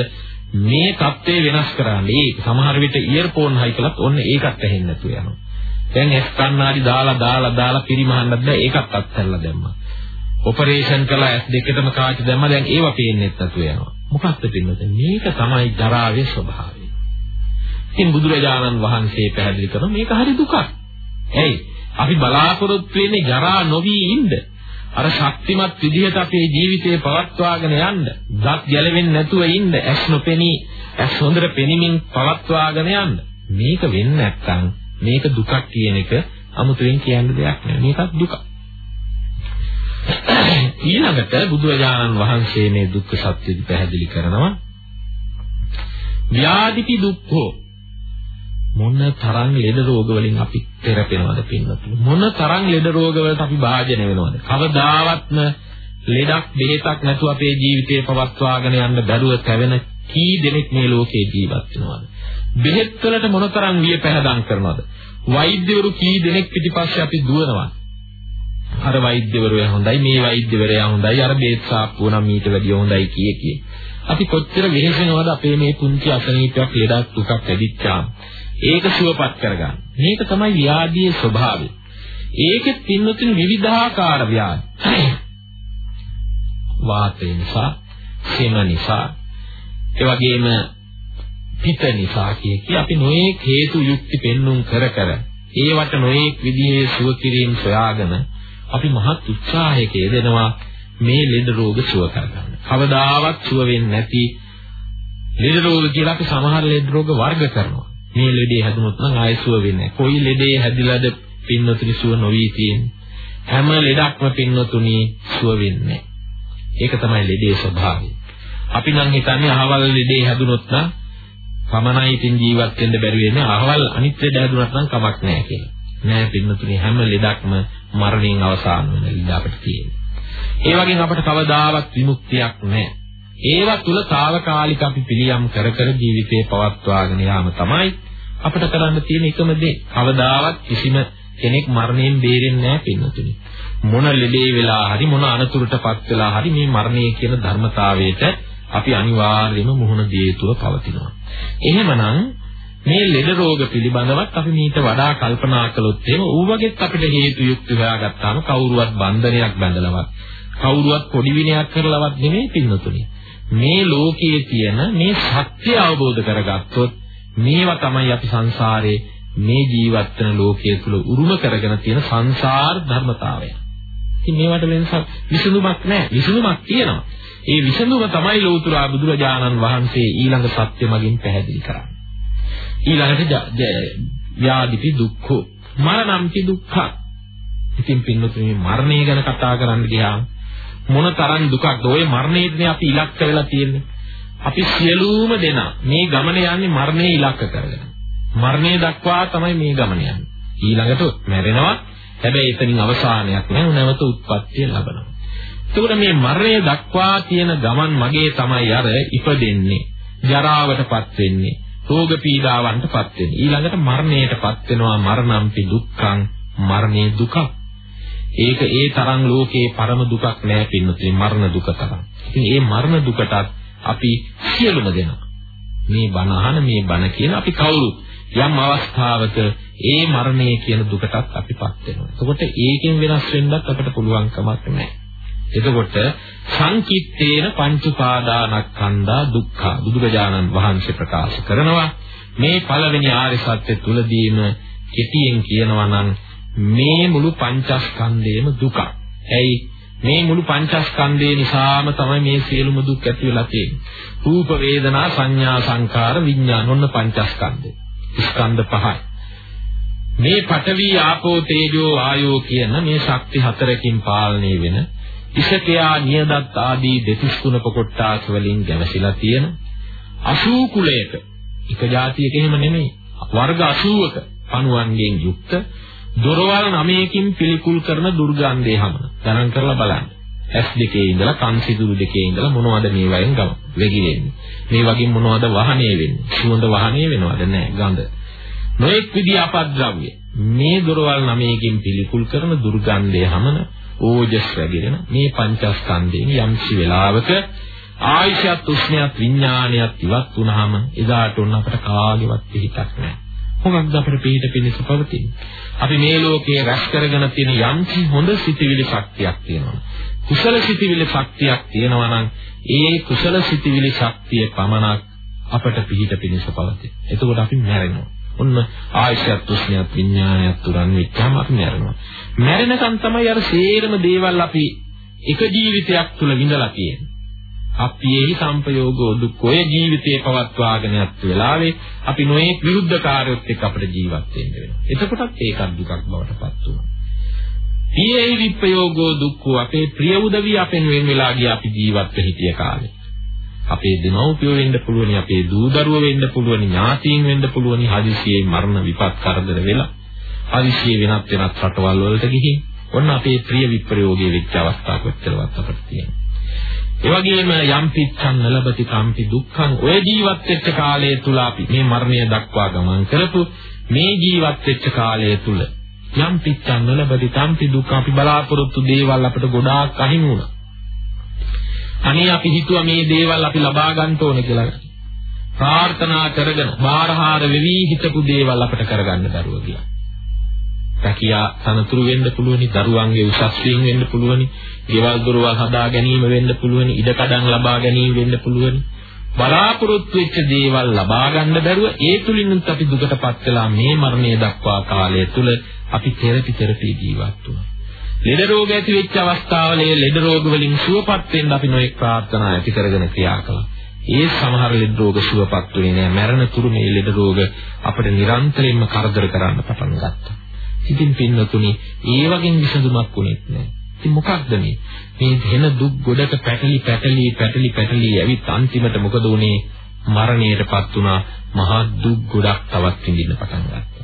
මේ தත්ත්වය වෙනස් කරන්නේ. ඒ සමහර විට ඉයර්ෆෝන් හයි කළත් ඔන්න ඒකත් ඇහෙන්නේ නැතුව යනවා. දැන් ඇස් කණ්ණාඩි දාලා දාලා දාලා පිරිමහන්නත් බෑ ඒකත් අත්හැරලා දැම්මා. ඔපරේෂන් කළා ඇස් දෙකටම කාච දැම්මා දැන් ඒව පේන්නේ නැතුව යනවා. මොකක්ද පින්නද? මේක තමයි ජරාවේ ස්වභාවය. ඉතින් බුදුරජාණන් වහන්සේ පැහැදිලි කරන මේක හරි දුකක්. ඇයි? අපි බලාපොරොත්තු වෙන්නේ ජරා නොවි ඉන්න. අර ශක්තිමත් විදිහට අපේ ජීවිතේ පවත්වාගෙන යන්න. දත් ගැලවෙන්නේ නැතුව ඉන්න. ඇස් නොපෙනී ඇස් හොඳට පෙනිමින් පවත්වාගෙන යන්න. මේක වෙන්නේ නැත්නම් මේක දුකක් කියන එක අමුතුවෙන් කියන්න දෙයක් නෑ. මේකත් දුකක්. ඊළඟට බුදුරජාණන් වහන්සේ මේ දුක්ඛ සත්‍යය පැහැදිලි කරනවා. ව්‍යාධිපි දුක්ඛෝ. මොන තරම් ලෙඩ රෝග වලින් අපි තෙරපෙනවද පින්වතුනි මොන තරම් ලෙඩ රෝග වලට අපි භාජනය වෙනවද? කවදාවත්ම ලෙඩක් බෙහෙතක් නැතුව අපේ ජීවිතේ පවත්වාගෙන යන්න බැරුව තැවෙන කී දෙනෙක් මේ ලෝකේ ජීවත් වෙනවද? බෙහෙත් වලට මොන තරම් විය පැහැදම් කරනවද? වෛද්‍යවරු කී දෙනෙක් පිටිපස්සේ අපි දුවනවා අර වෛද්‍යවරයා හොඳයි මේ වෛද්‍යවරයා හොඳයි අර බේත් සාප්පුව නම් ඊට වැඩිය හොඳයි කිය කී. අපි කොච්චර වෙහෙසෙනවද අපේ මේ පුංචි අසනීපයක් ලෙඩක් දුකක් ලැබිච්චාම. ඒක සුවපත් කරගන්න. මේක තමයි ව්‍යාධියේ ස්වභාවය. ඒකෙත් පින්නතුන් විවිධාකාර ව්‍යාධි. වාතය නිසා, සෙම නිසා, ඒ වගේම පිත නිසා කිය කී අපි නොයේ හේතු යුක්ති පෙන්눔 කර කර ඒවට නොයේ විදිහේ සුව කිරීම සොයාගෙන අපි මහත් උත්සාහයක යෙදෙනවා මේ ලෙඩ රෝග සුව කරගන්න. කවදාවත් සුව වෙන්නේ නැති ලෙඩ රෝග කියලා අපි සමහර ලෙඩ රෝග වර්ග කරනවා. මේ ලෙඩේ හැදුනොත් නම් ආයෙ සුව වෙන්නේ නැහැ. කොයි ලෙඩේ හැදිලාද පින්නතුනි සුව නොවි තියෙන්නේ. හැම ලෙඩක්ම පින්නතුනි සුව වෙන්නේ ඒක තමයි ලෙඩේ ස්වභාවය. අපි නම් හිතන්නේ අහවල් ලෙඩේ හැදුනොත් නම් පමණයි ඉතින් ජීවත් වෙන්න බැරි වෙන්නේ. අහවල් අනිත් ලෙඩ හැදුනත් නම් කමක් නැහැ කියලා. නෑ පින්නතුනි හැම ලෙඩක්ම මරණයෙන් අවසන් වෙන ලෙඩ අපිට තියෙනවා. ඒ වගේම අපිට කවදාවත් විමුක්තියක් නෑ. ඒවා තුල తాවකාලික අපි පිළියම් කර කර ජීවිතේ පවත්වාගෙන යාම තමයි අපිට කරන්න තියෙන එකම දේ. කවදාවත් කිසිම කෙනෙක් මරණයෙන් බේරෙන්නේ නැහැ පින්නතුනි. මොන ලෙඩේ වෙලා හරි මොන අනතුරටපත් වෙලා හරි මේ මරණය කියන ධර්මතාවයට අපි අනිවාර්යයෙන්ම මුහුණ දිය යුතුව පවතිනවා. එහෙමනම් මේ ලෙඩ රෝග පිළිබඳවත් අපි මීට වඩා කල්පනා කළොත් එහෙම ඌවගෙත් අපිට හේතු යුක්ති හොයාගත්තාම කවුරුවත් බන්ධනයක් බැඳලවත් කවුරුවත් පොඩි විනයක් කරලවත් නෙමෙයි පින්නතුනි. මේ ලෝකයේ තියෙන මේ සත්‍ය අවබෝධ කරගත්තොත් මේවා තමයි අපි සංසාරේ මේ ජීවත් වෙන ලෝකයේ තුල උරුම කරගෙන තියෙන සංසාර ධර්මතාවය. ඉතින් මේවට වෙනසක් විසඳුමක් නැහැ. විසඳුමක් තියෙනවා. ඒ විසඳුම තමයි ලෝතුරා බුදුරජාණන් වහන්සේ ඊළඟ සත්‍ය මගින් පැහැදිලි කරන්නේ. ඊළඟට ව්‍යාධිපි දුක්ඛෝ මරණම්පි දුක්ඛ. ඉතින් පින්වතුනි මරණය ගැන කතා කරන්න ගියාම මොන තරම් දුකක්ද ඔය මරණයේදී අපි ඉලක්ක වෙලා තියෙන්නේ. අපි සියලුම දෙනා මේ ගමන යන්නේ මරණය ඉලක්ක කරගෙන. මරණය දක්වා තමයි මේ ගමන යන්නේ. ඊළඟට මැරෙනවා. හැබැයි එතනින් අවසානයක් නෑ. නැවත උත්පත්තිය ලබනවා. එතකොට මේ මරණය දක්වා තියෙන ගමන් මගේ තමයි අර ඉපදෙන්නේ. ජරාවටපත් වෙන්නේ. රෝග පීඩාවන්ටපත් වෙන්නේ. ඊළඟට මරණයටපත් වෙනවා. මරණම්පි දුක්ඛං මරණේ දුකක්. ඒක ඒ තරම් ලෝකේ පරම දුකක් නෑ පින්නතුනි මරණ දුක තරම්. ඉතින් මේ මරණ දුකටත් අපි සියලුම දෙනා මේ බණ අහන මේ බණ කියන අපි කවුරුත් යම් අවස්ථාවක ඒ මරණය කියන දුකටත් අපිපත් වෙනවා. එතකොට ඒකෙන් වෙනස් වෙන්නත් අපිට පුළුවන් කමක් නැහැ. එතකොට සංකිට්ඨේන පංච උපාදානස්කන්ධා දුක්ඛ බුදුරජාණන් වහන්සේ ප්‍රකාශ කරනවා මේ පළවෙනි ආර්ය සත්‍ය තුලදීම කෙටියෙන් කියනවා නම් මේ මුළු පංචස්කන්ධයම දුකක්. ඇයි මේ මුළු පංචස්කන්ධය නිසාම තමයි මේ සියලුම දුක් ඇති වෙලා තියෙන්නේ. රූප වේදනා සංඥා සංකාර විඥාන ඔන්න පංචස්කන්ධය. ස්කන්ධ පහයි. මේ පඨවි ආපෝ තේජෝ ආයෝ කියන මේ ශක්ති හතරකින් පාලනය වෙන ඉෂකයා නියදත් ආදී දෙතිස් තුනක කොටාස් වලින් ගැවසිලා තියෙන 80 කුලයක එක જાතියක එහෙම නෙමෙයි වර්ග 80ක පණුවන්ගෙන් යුක්ත දොරවල් 9කින් පිළිකුල් කරන දුර්ගන්ධය හැමන ගණන් කරලා බලන්න. ඇස් දෙකේ ඉඳලා කන් සිදුරු දෙකේ ඉඳලා මොනවද මේ වයින් ගම වෙගිරෙන්නේ. මේ වගේ මොනවද වහනේ වෙන්නේ. සුවඳ වහනේ වෙනවද නැහැ ගඳ. නොඑක් විදිහ අපද්‍රව්‍ය. මේ දොරවල් 9කින් පිළිකුල් කරන දුර්ගන්ධය හැමන ඕජස් වැగిරෙන මේ පංචස්කන්ධයෙන් යම්සි වෙලාවක ආයශයත් උෂ්ණයත් විඥානයත් ඉවත් වුනහම එදාට උන් අපට කාගේවත් පිහිටක් නැහැ. මොකක්ද අපිට පිහිට පිණිස පවතින්නේ? අපි මේ ලෝකයේ රැස් කරගෙන තියෙන යම්කි හොඳ සිතිවිලි ශක්තියක් තියෙනවා. කුසල සිතිවිලි ශක්තියක් තියෙනවා නම් ඒ කුසල සිතිවිලි ශක්තිය පමණක් අපට පිහිට පිණිස පවතී. එතකොට අපි මැරෙනවා. ඔන්න ආයශයත් උෂ්ණයත් විඥානයත් තුරන් වෙච්චාම අපි මැරෙනවා. මැරෙනකන් තමයි අර සේරම දේවල් අපි එක ජීවිතයක් තුල විඳලා තියෙන්නේ. අප්පියේහි සංපයෝගෝ දුක්ඛය ජීවිතේ පවත්වාගෙන යත් වෙලාවේ අපි නොයේ විරුද්ධ කාර්යොත් එක්ක අපිට ජීවත් වෙන්න වෙනවා. එතකොටත් ඒකක් දුකක් බවට පත් වෙනවා. පියේහි විප්‍රයෝගෝ දුක්ඛෝ අපේ ප්‍රිය උදවිය අපෙන් වෙන වෙලා ගිය අපි ජීවත් වෙ හිටිය කාලේ. අපේ දෙමව්පියෝ වෙන්න පුළුවනි, අපේ දූ දරුවෝ වෙන්න පුළුවනි, ඥාතීන් වෙන්න පුළුවනි, හදිසියේ මරණ විපත් කරදර වෙලා. හදිසියේ වෙනත් වෙනත් රටවල් වලට ගිහින් ඔන්න අපේ ප්‍රිය විප්‍රයෝගයේ වෙච්ච අවස්ථාවක් වෙච්චලවත් අපිට තියෙනවා. ඒ වගේම යම් පිච්ඡන් නලබති කම්පි දුක්ඛං ඔය ජීවත් වෙච්ච කාලය තුල අපි මේ මරණය දක්වා ගමන් කරපු මේ ජීවත් වෙච්ච කාලය තුල යම් පිච්ඡන් නලබති කම්පි දුක්ඛ අපි බලාපොරොත්තු දේවල් අපිට ගොඩාක් අහිමි වුණා. අනේ අපි හිතුවා මේ දේවල් අපි ලබා ගන්න ඕනේ කියලා. ප්‍රාර්ථනා කරගෙන බාරහාර වෙවි හිතපු දේවල් අපිට කරගන්න දරුවා කියලා. රැකියා තනතුරු වෙන්න පුළුවනි දරුවන්ගේ උසස් වීම වෙන්න පුළුවනි ගෙවල් දොරවල් හදා ගැනීම වෙන්න පුළුවනි ඉඩකඩම් ලබා ගැනීම වෙන්න පුළුවනි බලාපොරොත්තු වෙච්ච දේවල් ලබා ගන්න බැරුව ඒ තුලිනුත් අපි දුකටපත් වෙලා මේ මරණය දක්වා කාලය තුල අපි තෙරපි තෙරපි ජීවත් වුණා ලෙඩ රෝග ඇති වෙච්ච අවස්ථාවල ඒ ලෙඩ රෝග වලින් සුවපත් වෙන්න අපි නොඑක් ප්‍රාර්ථනා ඇති කරගෙන ක්‍රියා කළා ඒ සමහර ලෙඩ රෝග සුවපත් වෙන්නේ නැහැ මරණ තුරු මේ ලෙඩ රෝග අපිට නිරන්තරයෙන්ම කරදර කරන්න පටන් ගත්තා ඉතින් පින්නතුනි ඒ වගේ විසඳුමක් උනේත් නැහැ. ඉතින් මොකක්ද මේ? මේ දෙන දුක් ගොඩක පැටලි පැටලි පැටලි පැටලි ඇවිත් අන්තිමට මොකද උනේ? මරණයටපත් වුණා. මහා දුක් ගොඩක් තවත් විඳින්න පටන් ගත්තා.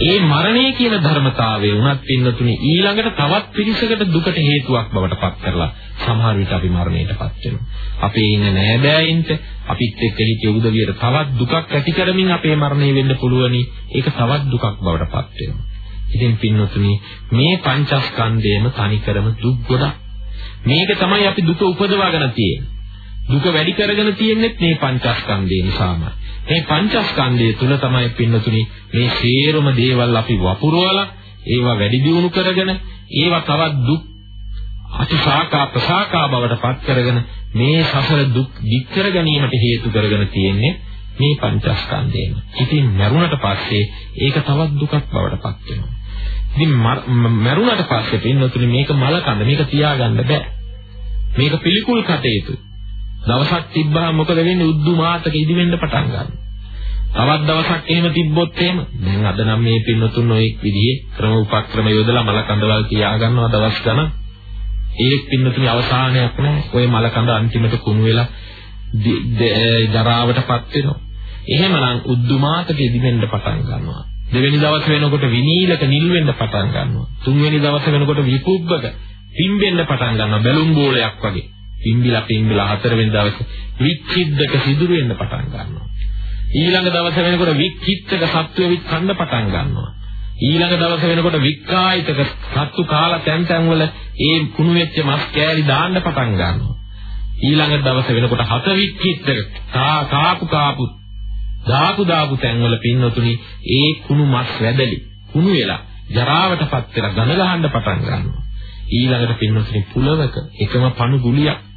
ඒ මරණය කියන ධර්මතාවය උනත් පින්නතුනි ඊළඟට තවත් පිරිසකට දුකට හේතුවක් බවට පත් කරලා සමහර විට අපි මරණයටපත් වෙනවා. අපේ ඉන්න නෑදෑයින්ට අපිත් එක්ක හිටිය උදවියට තවත් දුකක් ඇති කරමින් අපේ මරණය වෙන්න පුළුවනි. ඒක තවත් දුකක් බවට පත් වෙනවා. ඉතින් පින්නතුනි මේ පංචස්කන්ධයම තනිකරම දුක් ගොඩක්. මේක තමයි අපි දුක උපදවාගෙන තියෙන්නේ. දුක වැඩි කරගෙන තියෙන්නේ මේ පංචස්කන්ධය නිසාමයි. මේ පංචස්කන්ධය තුල තමයි පින්නතුනි මේ සියලුම දේවල් අපි වපුරවලා ඒවා වැඩි දියුණු කරගෙන ඒවා තවත් දුක් අතිශාකා ප්‍රසාකා බවට පත් කරගෙන මේ සසර දුක් දික් කර ගැනීමට හේතු කරගෙන තියෙන්නේ මේ පංචස්කන්ධයම. ඉතින් මරුණට පස්සේ ඒක තවත් දුකක් බවට පත් වෙනවා. ඉතින් මරුණට පස්සේ පින්නතුනි මේක මල කඳ මේක තියාගන්න බෑ. මේක පිළිකුල් කටයුතු. දවසක් තිබ්බහම මොකද වෙන්නේ? උද්දු මාතක ඉදි වෙන්න පටන් ගන්නවා. තවත් දවසක් එහෙම තිබ්බොත් එහෙම දැන් අද නම් මේ පින්නතුන් ඔය විදිහේ ක්‍රම උපක්‍රම යොදලා මල කඳවල් තියා ගන්නවා දවස් ගණන්. ඒ පින්නතුනි අවසානයක් නැහැ. ওই මල කඳ අන්තිමට කුණු වෙලා ජරාවටපත් වෙනවා. එහෙමනම් උද්දු මාතක ඉදි වෙන්න පටන් ගන්නවා. දෙවෙනි දවස් වෙනකොට විනීලක නිල් වෙන්න පටන් ගන්නවා. තුන්වෙනි දවස් වෙනකොට විපුබ්බක පිම්බෙන්න පටන් ගන්නවා බැලුම් බෝලයක් වගේ. පිම්බිලා පිම්බිලා හතරවෙනි දවසේ විච්ඡිද්දක සිදුරු වෙන්න පටන් ගන්නවා. ඊළඟ දවස වෙනකොට වික්කිත්තක සත්වය විත් කන්න පටන් ගන්නවා. ඊළඟ දවස වෙනකොට වික්කායිතක සත්තු කාලා තැන් තැන් වල ඒ කුණු වෙච්ච මස් කෑලි දාන්න පටන් ගන්නවා. ඊළඟ දවස වෙනකොට හත වික්කිත්තක කාපු කාපු දාපු දාපු තැන්වල පින්නතුනි ඒ කුණු මස් වැදලි කුණු වෙලා ජරාවටපත් වෙලා ගඳ ගහන්න පටන් ගන්නවා. ඊළඟට පින්නතුනි පුලවක එකම පණු ගුලියක්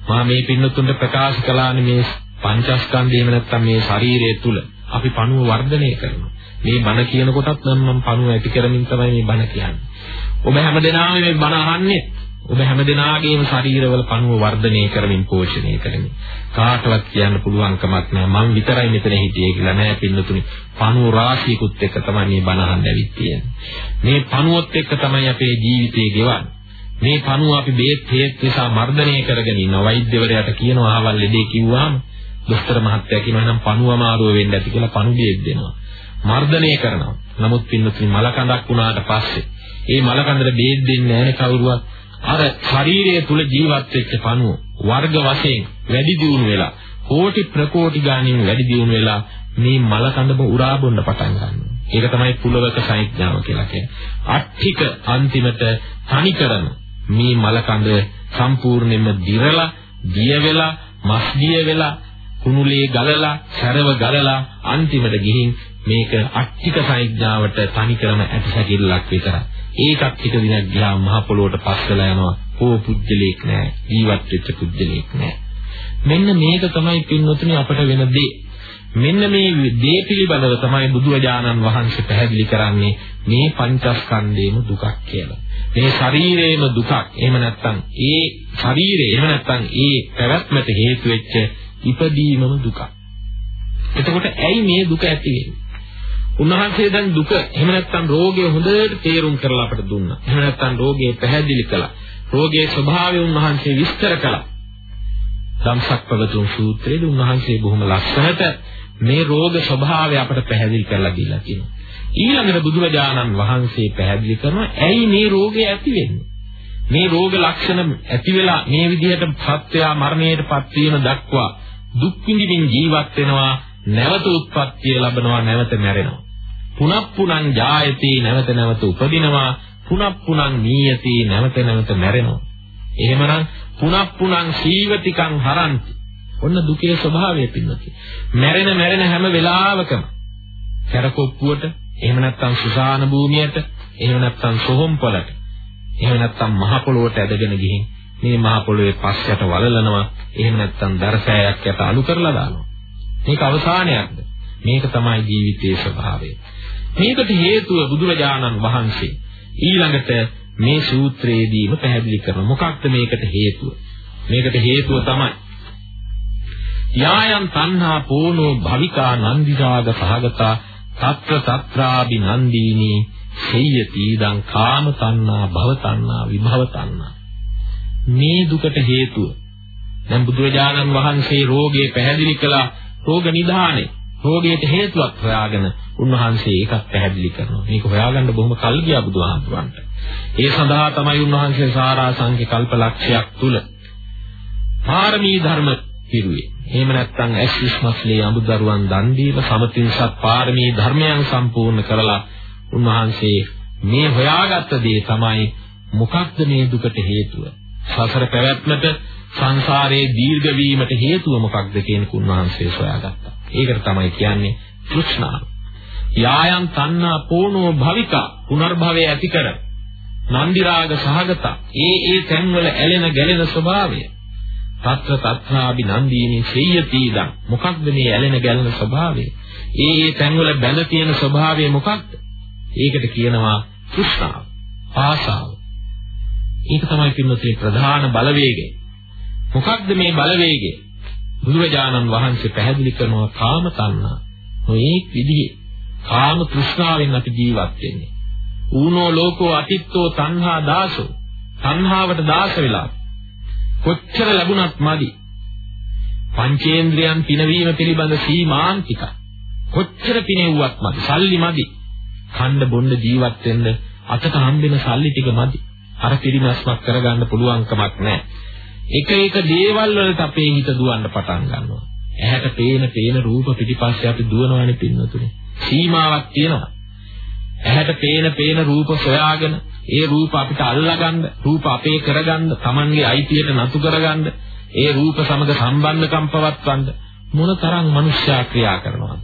මා මේ පින්නතුන්ට ප්‍රකාශ කළානේ මේ පංචස්කන්ධයම නැත්තම් මේ ශරීරය තුල අපි පණුව වර්ධනය කරනවා. මේ බණ කියන කොටත් නම් මම පණුව ඇති කරමින් තමයි මේ බණ කියන්නේ. ඔබ හැමදෙනාම මේ බණ අහන්නේ. ඔබ හැමදෙනාගේම ශරීරවල පණුව වර්ධනය කරමින් පෝෂණය කරමින්. කාටවත් කියන්න පුළුවන් කමක් නැහැ මම විතරයි මෙතන හිටියේ කියලා නෑ පින්නතුනි. පණුව රාශියකුත් එක්ක තමයි මේ බණ අහන්න ඇවිත් තියෙන්නේ. මේ පණුවත් එක්ක තමයි අපේ ජීවිතේ ගෙවන්නේ. මේ පණුව අපි බේත් හේත් නිසා මර්ධනය කරගෙන ඉන්න වෛද්‍යවරයාට කියනවා අහවල් ලෙඩේ කිව්වාම දොස්තර මහත්තයා කියනවා නම් පණුව අමාරුව වෙන්න ඇති කියලා පණු බේත් දෙනවා මර්ධනය කරනවා නමුත් පින්නතුනි මල කඳක් වුණාට පස්සේ ඒ මල කඳට බේත් දෙන්නේ නැහැ කවුරුවත් අර ශරීරය තුල ජීවත් වෙච්ච පණුව වර්ග වශයෙන් වැඩි දියුණු වෙලා කෝටි ප්‍රකෝටි ගාණින් වැඩි දියුණු වෙලා මේ මල කඳම උරා බොන්න පටන් ගන්නවා. ඒක තමයි පුලවක සංඥාව කියලා කියන්නේ. අට්ඨික අන්තිමට තනි කරන මේ මල කඳ සම්පූර්ණයෙන්ම දිරලා, දිය වෙලා, මස් දිය වෙලා, කුණුලේ ගලලා, සරව ගලලා අන්තිමට ගිහින් මේක අට්ඨික සංඥාවට තනි කරන ඇටසැකිල්ලක් විතරයි. ඒකත් ටික දිනක් ගියා මහ පොළොවට පස්සලා යනවා. ඕ පුජ්‍යලයක් නෑ. ජීවත් වෙච්ච පුජ්‍යලයක් නෑ. මෙන්න මේක තමයි පින්වතුනි අපට වෙන දේ. මෙන්න මේ දේ පිළිබඳව තමයි බුදුරජාණන් වහන්සේ පැහැදිලි කරන්නේ මේ පංචස්කන්ධේම දුකක් කියලා. මේ ශරීරේම දුකක්. එහෙම නැත්නම් ඒ ශරීරය එහෙම නැත්නම් ඒ පැවැත්මට හේතු වෙච්ච ඉපදීමම දුකක්. එතකොට ඇයි මේ දුක ඇති වෙන්නේ? උන්වහන්සේ දැන් දුක එහෙම නැත්නම් රෝගය හොඳට තේරුම් කරලා අපට දුන්නා. එහෙම නැත්නම් රෝගය පැහැදිලි කළා. රෝගයේ ස්වභාවය උන්වහන්සේ විස්තර කළා. ධම්සක්පවතුන් සූත්‍රයේදී උන්වහන්සේ බොහොම ලස්සනට මේ රෝග ස්වභාවය අපට පැහැදිලි කරලා දීලා තියෙනවා. ඊළඟට බුදුරජාණන් වහන්සේ පැහැදිලි කරනවා ඇයි මේ රෝගය ඇති වෙන්නේ? මේ රෝග ලක්ෂණ ඇති වෙලා මේ විදිහට සත්‍යය මරණයටපත් වීම දක්වා දුක් විඳින්න ජීවත් වෙනවා නැවත උත්පත්තිය ලැබනවා නැවත මැරෙනවා පුනප්පුනං ජායති නැවත නැවත උපදිනවා පුනප්පුනං නීයති නැවත නැවත මැරෙනවා එහෙමනම් පුනප්පුනං සීවතිකං හරಂತಿ ඔන්න දුකේ ස්වභාවය පින්නති මැරෙන මැරෙන හැම වෙලාවකම කරකොප්පුවට එහෙම නැත්නම් සුසාන භූමියට එහෙම නැත්නම් සොහොන් පොළට එහෙම නැත්නම් මහ පොළොවට ඇදගෙන ගිහින් මේ මහ පොළොවේ පස්සට වලලනවා එහෙම නැත්නම් දරසෑයක් යට අලු කරලා දානවා. මේක අවසානයක්ද? මේක තමයි ජීවිතයේ ස්වභාවය. මේකට හේතුව බුදුරජාණන් වහන්සේ ඊළඟට මේ සූත්‍රයේදීම පැහැදිලි කරන මොකක්ද මේකට හේතුව? මේකට හේතුව තමයි යායන් තණ්හා පෝනෝ භවිකා නන්දිරාග සහගතා తත්‍ර తත්‍රාබි නන්දීනි සෙය්‍යති දං කාම තණ්හා භව තණ්හා විභව තණ්හා මේ දුකට හේතුව දැන් බුදුරජාණන් වහන්සේ රෝගේ පැහැදිලි කළා රෝග නිදානේ රෝගයට හේතුවක් හොයාගෙන උන්වහන්සේ ඒකත් පැහැදිලි කරනවා. මේක හොයාගන්න බොහොම කල් ගියා බුදුහාමුදුරන්ට. ඒ සඳහා තමයි උන්වහන්සේ සාරාංශික කල්පලක්ෂයක් තුල පාරමී ධර්ම පිරුවේ. එහෙම නැත්නම් ඇස්විස්මස්ලේ අමුදරුවන් දන් දීම සමතින්සත් පාරමී ධර්මයන් සම්පූර්ණ කරලා උන්වහන්සේ මේ හොයාගත්ත දේ තමයි මොකක්ද මේ දුකට හේතුව? සසර පැවැත්මට සංසාරයේ දීර්ඝ වීමට හේතුව මොකක්ද කියන කුණවහන්සේ සොයාගත්තා. ඒකට තමයි කියන්නේ තෘෂ්ණාව. යායන් තණ්හා පෝනෝ භවිකා පුනර්භවය ඇති කර නන්දි රාග සහගත ඒ ඒ තැන්වල ඇලෙන ගැලෙන ස්වභාවය తත්‍ර තත්‍රාබි නන්දීනි සෙය්‍යති දන් මොකක්ද මේ ඇලෙන ගැලෙන ස්වභාවය? ඒ ඒ තැන්වල බැඳ තියෙන ස්වභාවය මොකක්ද? ඒකට කියනවා තෘෂ්ණාව ආසාව. ඒක තමයි පින්නතේ ප්‍රධාන බලවේගය. මොකක්ද මේ බලවේගය? බුදුරජාණන් වහන්සේ පැහැදිලි කරනවා කාම තණ්හා. නොඑක් විදිහේ කාම තෘෂ්ණාවෙන් අපි ජීවත් වෙන්නේ. ඌනෝ ලෝකෝ අතිත්තෝ තණ්හා දාසෝ. තණ්හාවට දාස වෙලා කොච්චර ලැබුණත් මදි. පංචේන්ද්‍රයන් පිනවීම පිළිබඳ සීමාන්තික. කොච්චර පිනෙව්වත් මදි. සල්ලි මදි. කන්න බොන්න ජීවත් වෙන්න අතට හම්බෙන සල්ලි ටික මදි. අර පිරිමස්මක් කරගන්න පුළුවන් කමක් නැහැ. එක එක දේවල් වලට අපේ හිත දුවන්න පටන් ගන්නවා. ඇහැට පේන පේන රූප පිටිපස්සේ අපි දුවනවානේ පින්නතුනේ. සීමාවක් තියෙනවා. ඇහැට පේන පේන රූප සොයාගෙන ඒ රූප අපිට අල්ලගන්න, රූප අපේ කරගන්න, Tamanගේ අයිතියට නතු කරගන්න, ඒ රූප සමග සම්බන්ධකම් පවත්වන්න මොන තරම් මනුෂ්‍යයා ක්‍රියා කරනවද?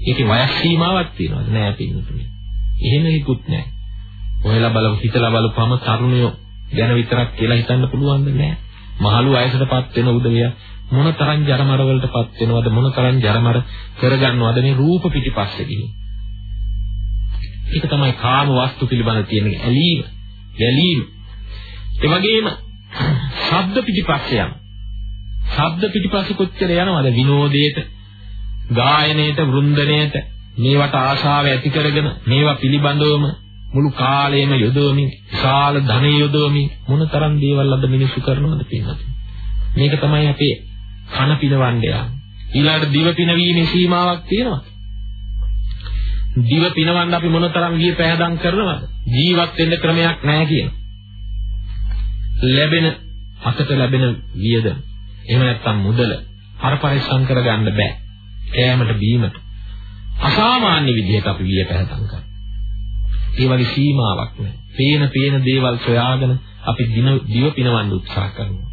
ඒකේ වයස් සීමාවක් තියෙනවද? නෑ පින්නතුනි. එහෙම හිකුත් නෑ. ඔයලා බලව හිතලා බලපුවම තරුණයෝ ගැන විතරක් කියලා හිතන්න පුළුවන්ද නෑ. මහලු වයසටපත් වෙන උදවිය මොන තරම් ජරමර වලටපත් වෙනවද මොන තරම් ජරමර කරගන්නවද මේ රූප පිටිපස්සේ ගිහින්. ඒක තමයි කාම වස්තු පිළිබඳ තියෙන ඇලීම, ගැලීම. ඒ වගේම ශබ්ද පිටිපස්සේ යන. ශබ්ද පිටිපස්සේ කොච්චර යනවද විනෝදයට, ගායනයට, වෘන්දනයට මේවට ආශාව ඇති කරගෙන මේවා පිළිබඳවම මුළු කාලයම යොදවමින් විශාල ධනෙ යොදවමින් මොනතරම් දේවල් අද මිනිස්සු කරනවද පින්නත් මේක තමයි අපේ කන පිනවන්න යන්නේ ඊළඟට දිව පිනවීමේ සීමාවක් තියෙනවා දිව පිනවන්න අපි මොනතරම් විය පැහැදම් කරනවද? ජීවත් වෙන්න ක්‍රමයක් නැහැ කියන ලැබෙන අතට ලැබෙන වියද එහෙම නැත්නම් මුදල. අර පරිස්සම් කරගන්න බෑ. කෑමට බීමට. අසාමාන්‍ය විදිහට අපි විය පැහැදම් කරනවා. ඒ වගේ සීමාවක් නැහැ. පේන පේන දේවල් සොයාගෙන අපි දිව පිනවන්න උත්සාහ කරනවා.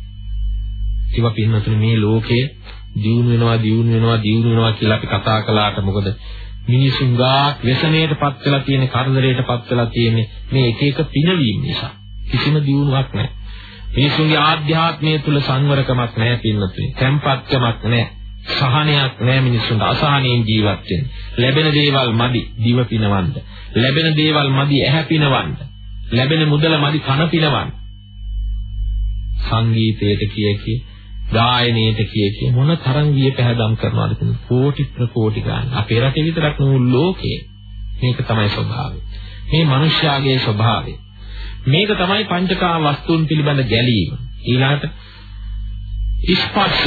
ඒවා පින්නතුනේ මේ ලෝකයේ දියුණු වෙනවා දියුණු වෙනවා දියුණු වෙනවා කියලා අපි කතා කළාට මොකද? මිනිසුන් ගාක් වෙසණයටපත් වෙලා තියෙන කරදරයටපත් වෙලා තියෙන මේ එක එක පිනවීම නිසා කිසිම දියුණුවක් නැහැ. මිනිසුන්ගේ ආධ්‍යාත්මය තුල සංවරකමක් නැහැ පින්නතුනි. tempatකමක් නැහැ. සහනයක් නැහැ මිනිසුන්ට අසහනයෙන් ජීවත් වෙන්න. ලැබෙන දේවල් මදි දිව පිනවන්න. ලැබෙන දේවල් මදි ඇහැ පිනවන්න. ලැබෙන මුදල මදි කන පිනවන්න. සංගීතයට කිය කී ගායනයට කිය කී මොන තරම් විය පැහැදම් කරනවද කියන කෝටි ප්‍රකෝටි ගන්න. අපේ රටේ විතරක් නෙවෙයි ලෝකේ. මේක තමයි ස්වභාවය. මේ මිනිස්යාගේ ස්වභාවය. මේක තමයි පංචකාම වස්තුන් පිළිබඳ ගැලීම. ඊළාට ස්පර්ශ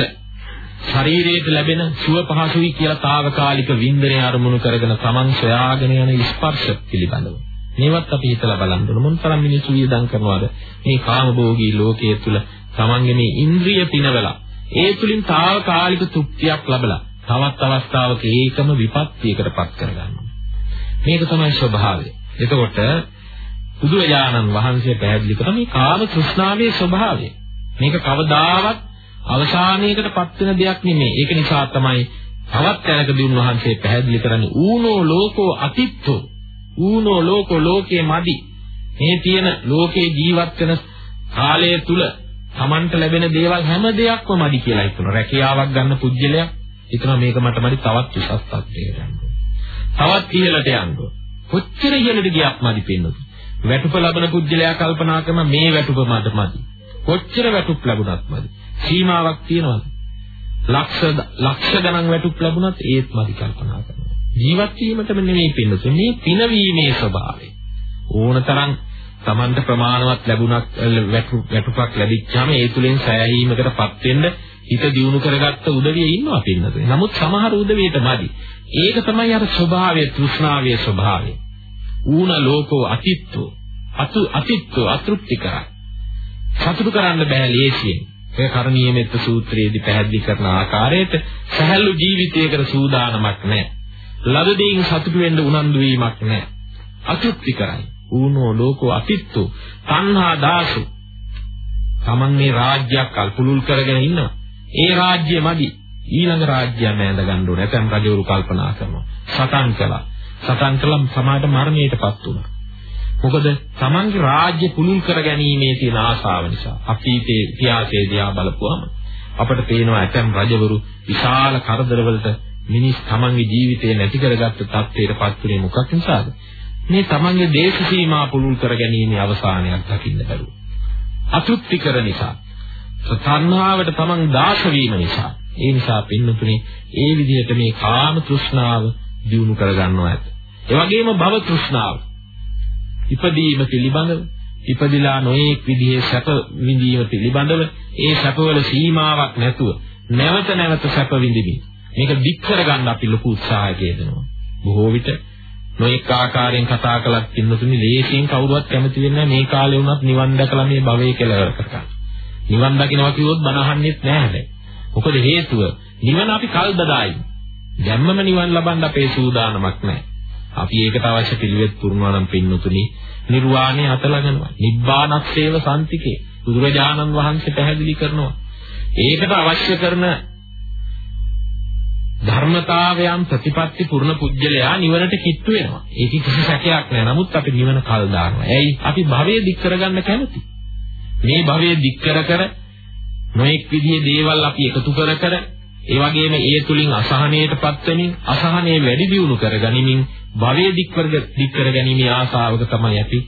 ශරීරයට ලැබෙන සුව පහසුයි කියලා తాවකාලික වින්දනය අරමුණු කරගෙන Taman සොයාගෙන යන ස්පර්ශ පිළිබඳව. මේවත් අපි හිතලා බලන්න ඕන මොනතරම් මිනිස්සු වියදම් කරනවද මේ කාමභෝගී ලෝකයේ තුල Tamanගේ මේ ඉන්ද්‍රිය පිනවලා ඒ තුලින් తాවකාලික තෘප්තියක් ලැබලා තවත් අවස්ථාවක ඒකම විපත්තියකටපත් කරගන්නවා. මේක තමයි ස්වභාවය. එතකොට බුදුරජාණන් වහන්සේ පැහැදිලි කරන මේ කාම තෘෂ්ණාවේ ස්වභාවය. මේක කවදාවත් අවසානයකටපත් වෙන දෙයක් නෙමෙයි. ඒක නිසා තමයි තවත් තැනකදී උන්වහන්සේ පැහැදිලි කරන්නේ ඌනෝ ලෝකෝ අතිත්තෝ. ඌනෝ ලෝකෝ ලෝකේ මදි. මේ තියෙන ලෝකේ ජීවත් වෙන කාලය තුල Tamanට ලැබෙන දේවල් හැම දෙයක්ම මදි කියලා හිතනවා. රැකියාවක් ගන්න පුජ්‍යලයක් හිතනවා මේක මට මදි තවත් උසස් තත්ත්වයකට යන්න. තවත් ඉහළට යන්න. කොච්චර ඉහළට ගියක් මදි පෙන්නද? වැටුප ලබන පුජ්‍යලයා කල්පනා කරන මේ වැටුප මට මදි. කොච්චර වැටුප් ලැබුණත් මදි. සීමාවක් තියනවාද? ලක්ෂ ලක්ෂ ගණන් වැටුප් ලැබුණත් ඒත් මදි කල්පනා කරනවා. ජීවත් වීමටම නෙමෙයි පින්නතුනේ මේ පිනවීමේ ස්වභාවය. ඕනතරම් Tamanta ප්‍රමාණවත් ලැබුණක් වැටුපක් ලැබිච්චාම ඒ තුලින් සෑහීමකටපත් වෙන්න හිත දියුණු කරගත්ත උදවිය ඉන්නවා පින්නතුනේ. නමුත් සමහර උදවියට මදි. ඒක තමයි අර ස්වභාවය තෘෂ්ණාවේ ස්වභාවය. ඌන ලෝකෝ අතිත්තෝ අතු අතිත්තෝ අතෘප්තිකරයි. සතුටු කරන්න බෑ ලේසියෙන්. ඒ කරණීය මෙත්ත සූත්‍රයේදී පැහැදිලි කරන ආකාරයට සහැල්ලු ජීවිතයකට සූදානමක් නැහැ. ලද දෙයින් සතුටු වෙන්න උනන්දු වීමක් නැහැ. අතෘප්ති කරයි. ඌනෝ ලෝකෝ අතිත්තු තණ්හා දාසු. Taman මේ රාජ්‍යයක් අල්පුලුල් කරගෙන ඉන්නවා. ඒ රාජ්‍ය මදි. ඊළඟ රාජ්‍යයම ඇඳ ගන්න ඕනේ. නැත්නම් රජවරු කල්පනා කරනවා. සතන් කළා. සතන් කළා සමාජ මරණයටපත් වුණා. මොකද තමන්ගේ රාජ්‍ය පුලුල් කර ගැනීමේ තියෙන ආශාව නිසා අතීතයේ ඉතිහාසයේ දිහා බලපුවම අපට පේනවා ඇතම් රජවරු විශාල කරදරවලට මිනිස් තමන්ගේ ජීවිතය නැති කරගත්ත තත්ත්වයටපත් වුණේ මොකක් නිසාද? මේ තමන්ගේ දේශ සීමා පුලුල් කර ගැනීමේ අවසානයක් දකින්න බැරුව. අතෘප්ති කර නිසා. තණ්හාවට තමන් දාශ වීම නිසා. ඒ නිසා පින්නතුනේ ඒ විදිහට මේ කාම තෘෂ්ණාව දියුණු කරගන්නවා ඇත. ඒ වගේම භව තෘෂ්ණාව ඉපදීම පිළිබඳව ඉපදිලා නොඑක් විදිහේ සැප විඳීම පිළිබඳව ඒ සැපවල සීමාවක් නැතුව නැවත නැවත සැප විඳිමින් මේක දික් කරගන්න අපි ලොකු උත්සාහයක් යොදනවා බොහෝ විට නොඑක් ආකාරයෙන් කතා කළත් පින්නතුනි ලේසියෙන් කවුරුවත් කැමති වෙන්නේ මේ කාලේ වුණත් නිවන් දැකලා මේ භවයේ කෙලවර කරගන්න. නිවන් දකින්නවා කිව්වොත් බන අහන්නෙත් නෑ හැබැයි. මොකද හේතුව නිවන අපි කල් දදායි. දැම්මම නිවන් ලබන්න අපේ සූදානමක් නෑ. අපි ඒකට අවශ්‍ය පිළිවෙත් පුරනවා නම් පින්නතුනි නිර්වාණය අතලගනවා. නිබ්බානස්සේව සම්තිකේ බුදුරජාණන් වහන්සේ පැහැදිලි කරනවා. ඒකට අවශ්‍ය කරන ධර්මතාවයන් ප්‍රතිපත්ති පුරණ පුජ්‍යලයා නිවනට කිට්ටු වෙනවා. ඒක කිසි සැකයක් නෑ. නමුත් අපි නිවන කල් දානවා. ඇයි? අපි භවයේ දික් කරගන්න කැමති. මේ භවයේ දික් කර කර නොඑක් විදිහේ දේවල් අපි එකතු කර කර ඒ වගේම ඒ තුලින් අසහනයටපත් වෙමින් අසහනය වැඩි දියුණු කරගනිමින් භවයේ දික් කර දික් කර ගැනීමේ ආසාවක තමයි අපි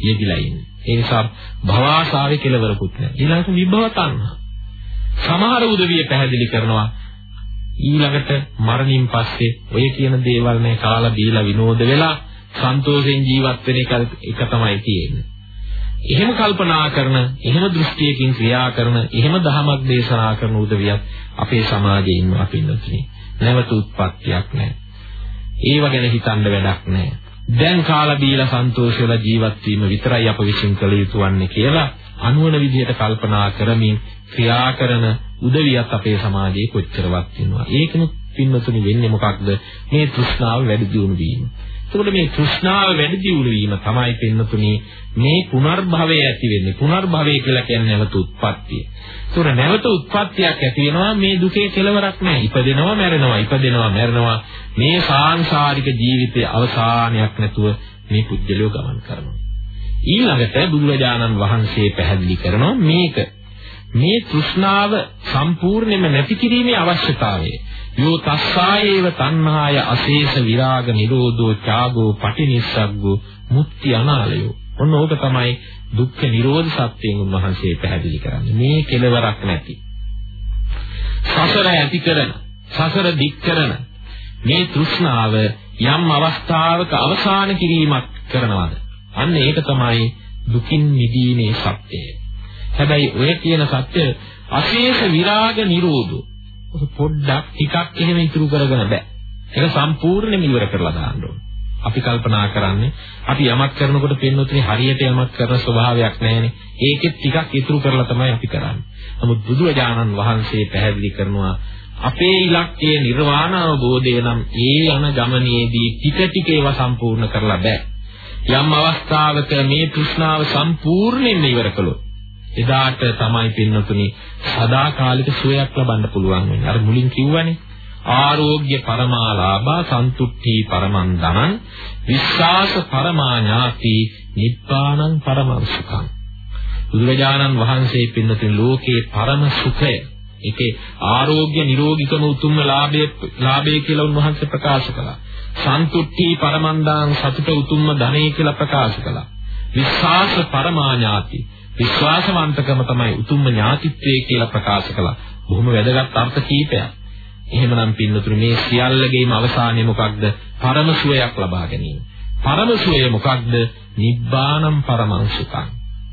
යෙදිලා ඉන්නේ. ඒ නිසා භවආසාවේ කෙලවරකුත් නැහැ. ඊළඟට විභව තණ්හා. සමහර උදවිය පැහැදිලි කරනවා ඊළඟට මරණින් පස්සේ ඔය කියන දේවල් මේ කාලා බීලා විනෝද වෙලා සන්තෝෂෙන් ජීවත් වෙන එක එක තමයි තියෙන්නේ. එහෙම කල්පනා කරන, එහෙම දෘෂ්ටියකින් ක්‍රියා කරන, එහෙම දහමක් දේශනා කරන උදවියක් අපේ සමාජයේ ඉන්නවා පින්නතුනි. නැවත උත්පත්තියක් නැහැ. ඒව ගැන හිතන්න වැඩක් නැහැ. දැන් කාලා බීලා සන්තෝෂ වෙලා ජීවත් වීම විතරයි අප විශ්ින් කළ යුතු වන්නේ කියලා අනුවන විදිහට කල්පනා කරමින් ක්‍රියා කරන උදවියත් අපේ සමාජයේ කොච්චරවත් වෙනවා. ඒකනොත් පින්නතුනි වෙන්නේ මොකක්ද? මේ තෘෂ්ණාව වැඩි දියුණු වීම. එතකොට මේ තෘෂ්ණාව වැඩි දියුණු වීම තමයි පින්නතුනි මේ පුනර්භවය ඇති වෙන්නේ. පුනර්භවය කියලා කියන්නේ නැවත උත්පත්තිය. ඒතොර නැවත උත්පත්තියක් ඇති වෙනවා මේ දුකේ කෙලවරක් නැහැ. ඉපදෙනවා මැරෙනවා, ඉපදෙනවා මැරෙනවා. මේ සාංශාරික ජීවිතයේ අවසානයක් නැතුව මේ පුජ්‍යලිය ගමන් කරනවා. ඊළඟට බුදුරජාණන් වහන්සේ පැහැදිලි කරනවා මේක මේ තෘෂ්ණාව සම්පූර්ණයෙන්ම නැති කිරීමේ අවශ්‍යතාවය. යෝ තස්සායේව තණ්හාය අශේෂ විරාග නිරෝධෝ ත්‍යාගෝ පටිනිස්සග්ගෝ මුක්ති අනාලයෝ. ඔන්න ඕක තමයි දුක්ඛ නිරෝධ සත්‍යයෙන් උන්වහන්සේ පැහැදිලි කරන්නේ. මේ කෙලවරක් නැති. සසර ඇති කරන, සසර දික් කරන මේ තෘෂ්ණාව යම් අවස්ථාවක අවසාන කිරීමක් කරනවාද? අන්න ඒක තමයි දුකින් මිදීමේ සත්‍යය. හැබැයි ඔය කියන සත්‍ය අශේෂ විරාග නිරෝධෝ පොඩ්ඩක් ටිකක් එහෙම ඉතුරු කරගෙන බෑ. ඒක සම්පූර්ණයෙන්ම ඉවර කරලා දාන්න ඕන. අපි කල්පනා කරන්නේ අපි යමක් කරනකොට පින්නොත්නි හරියට යමක් කරන ස්වභාවයක් නැහැනේ. ඒකෙත් ටිකක් ඉතුරු කරලා තමයි අපි කරන්නේ. නමුත් බුදුරජාණන් වහන්සේ පැහැදිලි කරනවා අපේ ඉලක්කය නිර්වාණ අවබෝධය නම් ඒ යන ගමනේදී ටික ටික ඒවා සම්පූර්ණ කරලා බෑ. යම් අවස්ථාවක මේ තෘෂ්ණාව සම්පූර්ණයෙන්ම ඉවර කළොත් එදාට තමයි පින්නතුනි සදාකාලික සුවයක් ලබන්න පුළුවන් වෙන්නේ. අර මුලින් කිව්වනේ ආරෝග්‍ය පරමාලාභා සන්තුට්ඨි පරමං ධනං විශ්වාස පරමාඥාති නිබ්බාණං පරමං සුඛං බුදුරජාණන් වහන්සේ පින්නතුනි ලෝකේ පරම සුඛය ඒකේ ආරෝග්‍ය නිරෝගීකම උතුම්ම ලාභය ලාභය කියලා උන්වහන්සේ ප්‍රකාශ කළා. සන්තුට්ඨි පරමන්දාන් සතුට උතුම්ම ධනෙ කියලා ප්‍රකාශ කළා. විශ්වාස පරමාඥාති විශ්වාසවන්තකම තමයි උතුම්ම ඥාතිත්වයේ කියලා ප්‍රකාශ කළා. බොහොම වැදගත් අර්ථ කීපයක්. එහෙමනම් පින්නතුනි මේ සියල්ලගේම අවසානය මොකක්ද? පරම සුවයක් ලබා ගැනීම. පරම සුවය මොකක්ද? නිබ්බානම් පරමං සුඛං.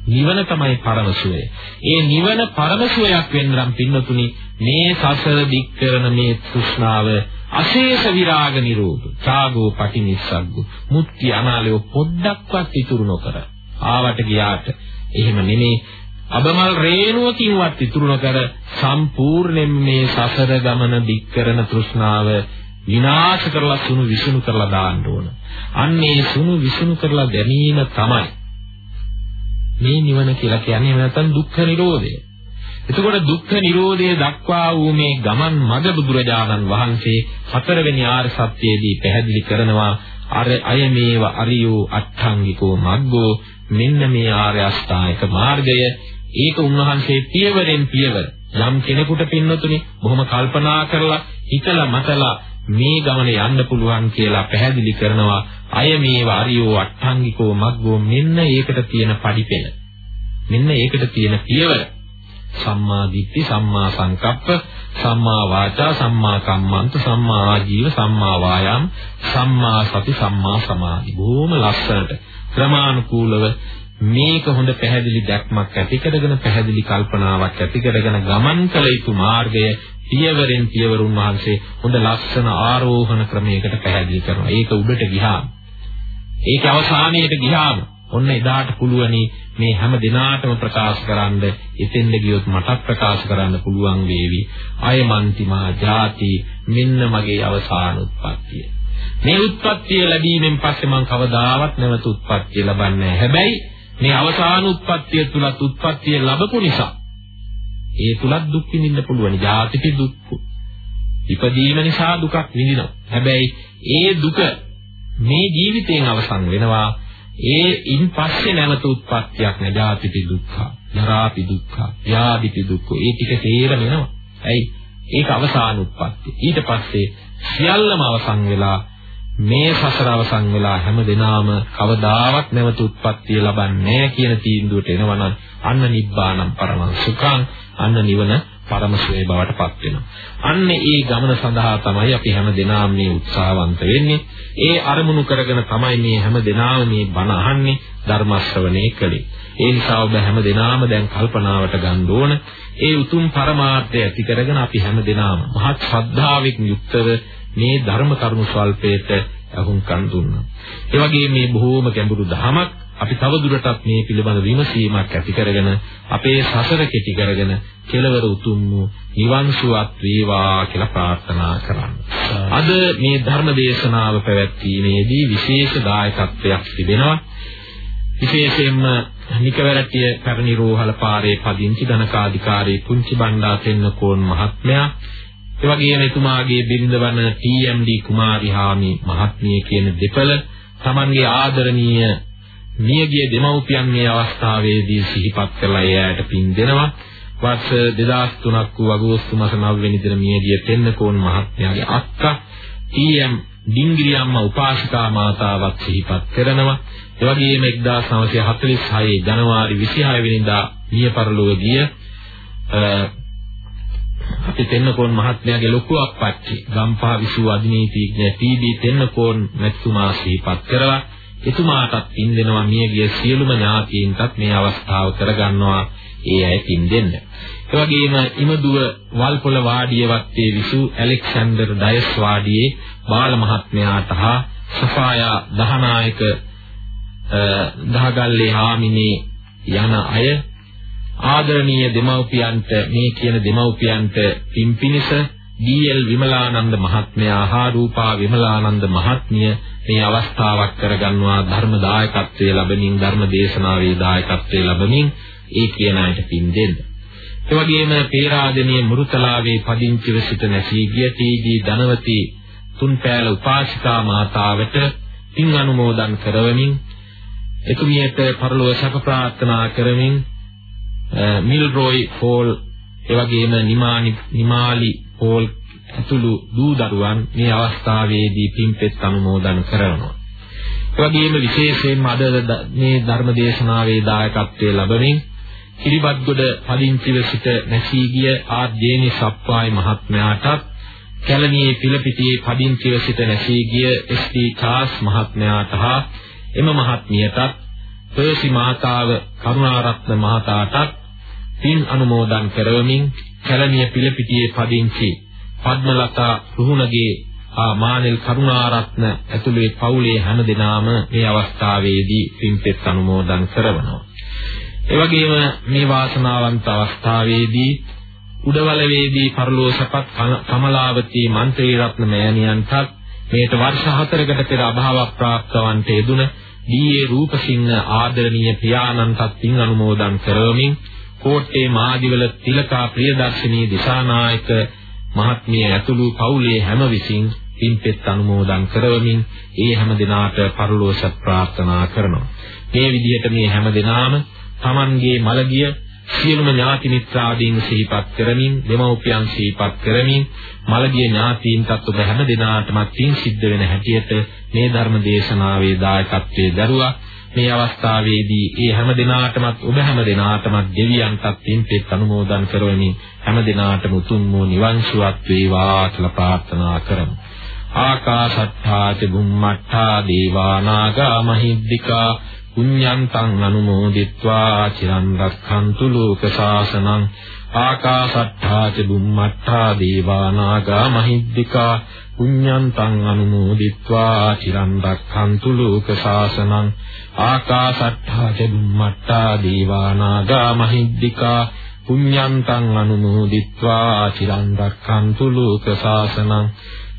නිවන තමයි පරම සුවය. ඒ නිවන පරම සුවයක් වෙන්න නම් පින්නතුනි මේ සසර දික් කරන මේ තෘෂ්ණාව අශේෂ විරාග නිරෝධ, ඡාගෝ පටිනිස්සග්ගු, මුක්ති අනාලය පොඩ්ඩක්වත් ඉතුරු නොකර ආවට ගියාට එහෙම නෙමේ අබමල් රේණුවකින්වත් ඉතුරු නොකර සම්පූර්ණයෙන් මේ සසර ගමන දික් කරන තෘෂ්ණාව විනාශ කරලා සුණු විසුණු කරලා දාන්න ඕන. අන්න ඒ සුණු විසුණු කරලා දැමීම තමයි මේ නිවන කියලා කියන්නේ නැත්නම් දුක්ඛ නිරෝධය. එතකොට දුක්ඛ නිරෝධය දක්වා වූ මේ ගමන් මඟ බුදුරජාණන් වහන්සේ හතරවෙනි ආර්ය සත්‍යයේදී පැහැදිලි කරනවා අර අය මේව අරියෝ අට්ඨංගිකෝ මග්ගෝ. මෙන්න මේ ආර්ය අෂ්ටායක මාර්ගය. ඒක උන්වහන්සේ පියවරෙන් පියවර. යම් කෙනෙකුට පින්නතුනි බොහොම කල්පනා කරලා හිතලා මතලා මේ ගමන යන්න පුළුවන් කියලා පැහැදිලි කරනවා අය මේ වාරියෝ අට්ඨංගිකෝ මග්ගෝ. මෙන්න ඒකට තියෙන පඩිපෙළ මෙන්න ඒකට තියෙන පියවර. සම්මා දිට්ඨි සම්මා සංකප්ප සම්මා වාචා සම්මා කම්මන්ත සම්මා ආජීව සම්මා වායාම සම්මා සති සම්මා සමාධි. බොහොම ලස්සනට. ක්‍රමානුකූලව මේක හොඳ පැහැදිලි දැක්මක් ඇති කරගෙන පැහැදිලි කල්පනාවක් ඇති කරගෙන ගමන් කළ යුතු මාර්ගය පියවරෙන් පියවරුන් වහන්සේ හොඳ ලස්සන ආරෝහණ ක්‍රමයකට පැහැදිලි කරනවා. ඒක උඩට ගියාම. ඒක අවසානයේට ගියාම ඔන්න එදාට පුළුවනි මේ හැම දිනාටම ප්‍රකාශ කරන්න එතෙන්ද ගියොත් මටත් ප්‍රකාශ කරන්න පුළුවන් වේවි අයමන්තිමා ජාති මෙන්න මගේ අවසාන උත්පත්තිය මේ උත්පත්තිය ලැබීමෙන් පස්සේ මම කවදාවත් නැවත උත්පත්තිය ලබන්නේ හැබැයි මේ අවසාන උත්පත්තිය තුලත් උත්පත්තිය ලැබපු නිසා ඒ තුලත් දුක් විඳින්න පුළුවන්. ජාතික දුක්. ඉපදීම නිසා දුකක් විඳිනවා. හැබැයි ඒ දුක මේ ජීවිතයෙන් අවසන් වෙනවා. ඒ ඉන් පස්සේ නැවත උත්පත්තියක් නෑ. ජාතිපි දුක්ඛ, ජරාපි දුක්ඛ, ව්‍යාධිපි දුක්ඛ. ඒ ටික තේරෙම එනවා. ඇයි? ඒක අවසාන උත්පත්තිය. ඊට පස්සේ සියල්ලම අවසන් වෙලා මේ සසර අවසන් වෙලා හැම දිනාම කවදාවත් නැවත උත්පත්තිය ලබන්නේ නැහැ කියන තීන්දුවට එනවනම් අන්න නිබ්බානම් පරමං සුඛං අන්න නිවන පරම සුවේ බවට පත් වෙනවා. අන්න ඒ ගමන සඳහා තමයි අපි හැම දිනාම මේ උත්සාහවන්ත වෙන්නේ. ඒ අරමුණු කරගෙන තමයි මේ හැම දිනාම මේ බණ අහන්නේ ධර්ම ශ්‍රවණය කළේ. ඒ නිසා ඔබ හැම දිනාම දැන් කල්පනාවට ගන්න ඕන ඒ උතුම් පරමාර්ථය ඇති කරගෙන අපි හැම දිනාම මහත් ශ්‍රද්ධාවෙන් යුක්තව මේ ධර්ම කරුණු ස්වල්පයට අහුම්කම් දුන්නා. ඒ වගේ මේ බොහෝම ගැඹුරු ධමයක් අපි තවදුරටත් මේ පිළිබඳ විමසීමක් ඇති කරගෙන අපේ සසර කෙටි කරගෙන කෙලවර උතුම් වූ නිවන් සුවත් වේවා කියලා ප්‍රාර්ථනා කරන්න. අද මේ ධර්ම දේශනාව පැවැත්වීමේදී විශේෂ දායකත්වයක් තිබෙනවා. විශේෂයෙන්ම නිකවැරටිය පැරණි රෝහල පාරේ පදිංචි ධනකාධිකාරී පුංචි බණ්ඩා තෙන්නකෝන් මහත්මයා ඒ වගේම එතුමාගේ බිරිඳ වන TMD කුමාරිහාමි මහත්මිය කියන දෙපළ Tamanගේ ආදරණීය මියගිය දෙමව්පියන් මේ අවස්ථාවේදී සිහිපත් කරලා එයාට පින් දෙනවා. වර්ෂ 2003ක් වූ අගෝස්තු මාස 9 වෙනි දින මියගිය තෙන්නකෝන් මහත්මයාගේ අක්කා TM ඩිංගිරි අම්මා උපාසිකා මාතාවක් සිහිපත් කරනවා. ඒ වගේම 1946 ජනවාරි 26 වෙනිදා මිය පරලොව ගිය අපි තෙන්නකෝන් මහත්මයාගේ ලොකු අප්පච්චි ගම්පහ විසූ අධිනීතිඥ ටී.බී. තෙන්නකෝන් මැතිතුමා සිහිපත් කරලා එතුමාටත් පින් දෙනවා මියගිය සියලුම ඥාතීන්ටත් මේ අවස්ථාව කරගන්නවා ඒ අය පින් දෙන්න. ඒ වගේම ඉමදුව වල්පොළ වාඩිය වත්තේ විසූ ඇලෙක්සැන්ඩර් ඩයස් වාඩියේ බාල මහත්මයාට හා සෆායා දහනායක දහගල්ලේ හාමිනේ යන අය ආදරණීය දෙමව්පියන්ට මේ කියන දෙමව්පියන්ට පිම්පිනිස ඩී.එල්. විමලානන්ද මහත්මයා හා රූපා විමලානන්ද මහත්මිය මේ අවස්ථාවක් කරගන්නවා ධර්ම දායකත්වයේ ලැබමින් ධර්ම දේශනාවේ දායකත්වයේ ලැබමින් ඒ කියන අයට පින් දෙන්න. ඒ වගේම පේරාදෙණිය මුරුතලාවේ පදිංචිව සිට නැසී ගිය ටී.ජී. ධනවති තුන්පෑල උපාසිකා මාතාවට පින් අනුමෝදන් කරවමින් එතුමියට පරලොව සැප ප්‍රාර්ථනා කරමින් මිල්රොයි ෆෝල් එවැගේම නිමානි නිමාලි ෆෝල් ඇතුළු දූ දරුවන් මේ අවස්ථාවේදී පින්පෙත් අනුමෝදන් කරනවා. එවැගේම විශේෂයෙන්ම අද මේ ධර්ම දේශනාවේ දායකත්වයේ ලැබමින් කිරිබත්ගොඩ පදිංචිව සිට නැසී ගිය ආර්ජේනි සප්පායි මහත්මයාටත් කැලණියේ පිළපිටියේ පදිංචිව සිට නැසී ගිය එස්.ටී. චාස් මහත්මයාට හා එම මහත්මියටත් පර්සි මාතාව කරුණාරත්න මහතාටත් පින් අනුමෝදන් කරවමින් කැලණිය පිළපිටියේ පදිංචි පද්මලතා රුහුණගේ ආ මානෙල් කරුණාරත්න ඇතුළේ පවුලේ හැම දෙනාම මේ අවස්ථාවේදී පින්පෙත් අනුමෝදන් කරනවා. ඒ වගේම මේ වාසනාවන්ත අවස්ථාවේදී උඩවලවේදී පරලෝසපත් කමලාවතී මන්ත්‍රී රත්න මෑණියන්ටත් මේට වර්ෂ 4කට පෙර අභාවක් ප්‍රාප්තවන්ට යෙදුන ඩී.ඒ. රූපසිංහ ආදරණීය පියාණන්ටත් පින් අනුමෝදන් කරවමින් කෝට්ටේ මාදිවල තිලකා ප්‍රියදර්ශිනී දිසානායක මහත්මිය ඇතුළු පවුලේ හැම විසින් පින්පෙත් අනුමෝදන් කරවමින් ඒ හැම දිනාට පරලෝස ප්‍රාර්ථනා කරනවා. මේ විදිහට මේ හැම දිනාම Tamanගේ මළගිය සියලුම ඥාති මිත්‍රාදීන් සිහිපත් කරමින් දෙමව්පියන් සිහිපත් කරමින් මළගිය ඥාතීන්ටත් ඔබ හැම දිනාටම පින් සිද්ධ වෙන හැටියට මේ ධර්ම දේශනාවේ දායකත්වයේ දරුවා මේ අවස්ථාවේදී ඒ හැම දිනාටමත් ඔබ හැම දිනාටමත් දෙවියන්ටත් පින්පෙත් අනුමෝදන් කරවමින් හැම දිනාටම උතුම් වූ නිවන් සුවත් වේවා කියලා ප්‍රාර්ථනා කරමු. ආකාශත්තා ච බුම්මත්තා දේවා නාග මහිද්దికා පුඤ්ඤන්තං අනුමෝදිත්වා චිරන් රක්ඛන්තු ලෝක ශාසනං ආකාසත්තා ච බුම්මත්තා දේවා නාග මහිද්దికා පුඤ්ඤන්තං අනුමෝදිත්වා චිරන් රක්ඛන්තු ලෝක ශාසනං ආකාසත්තා ච බුම්මත්තා දේවා නාග මහිද්దికා පුඤ්ඤන්තං අනුමෝදිත්වා චිරන් රක්ඛන්තු ලෝක ශාසනං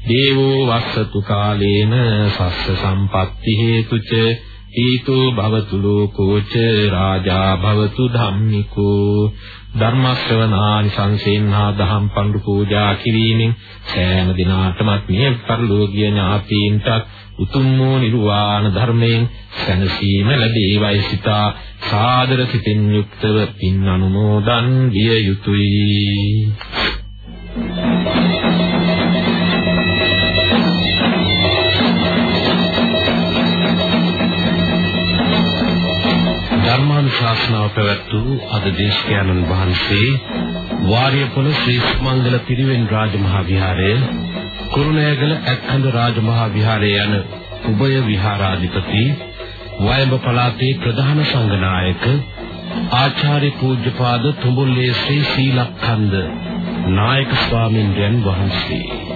දේවෝ වස්සතු කාලේන සස්ස සම්පත්ති හේතුච ඊතෝ භවතු ලෝකෝච රාජා භවතු ධම්මිකෝ ධර්ම ශ්‍රවණානි සංසේන්හා දහම් පඬු පූජා කිරීමෙන් සෑම දිනාටමත් මේ පරිලෝකීය ඥාතීන්ට උතුම් වූ නිර්වාණ ධර්මයෙන් සැනසීම ලැබේවයි සිතා සාදර සිතින් යුක්තව පින් අනුමෝදන් විය යුතුය. ධර්මානුශාසනාව පැවැත් වූ අද දේශකයන්න් වහන්සේ වාරියපොළ ශ්‍රී මංගල පිරිවෙන් රාජමහා විහාරය කුරුණෑගල ඇත්හඳ රාජමහා විහාරය යන උභය විහාරාධිපති වයඹ පළාතේ ප්‍රධාන සංඝනායක ආචාර්ය පූජ්‍යපාද තුඹුල්ලේ ශ්‍රී සීලක්ඛන්ද නායක ස්වාමින්වයන් වහන්සේ.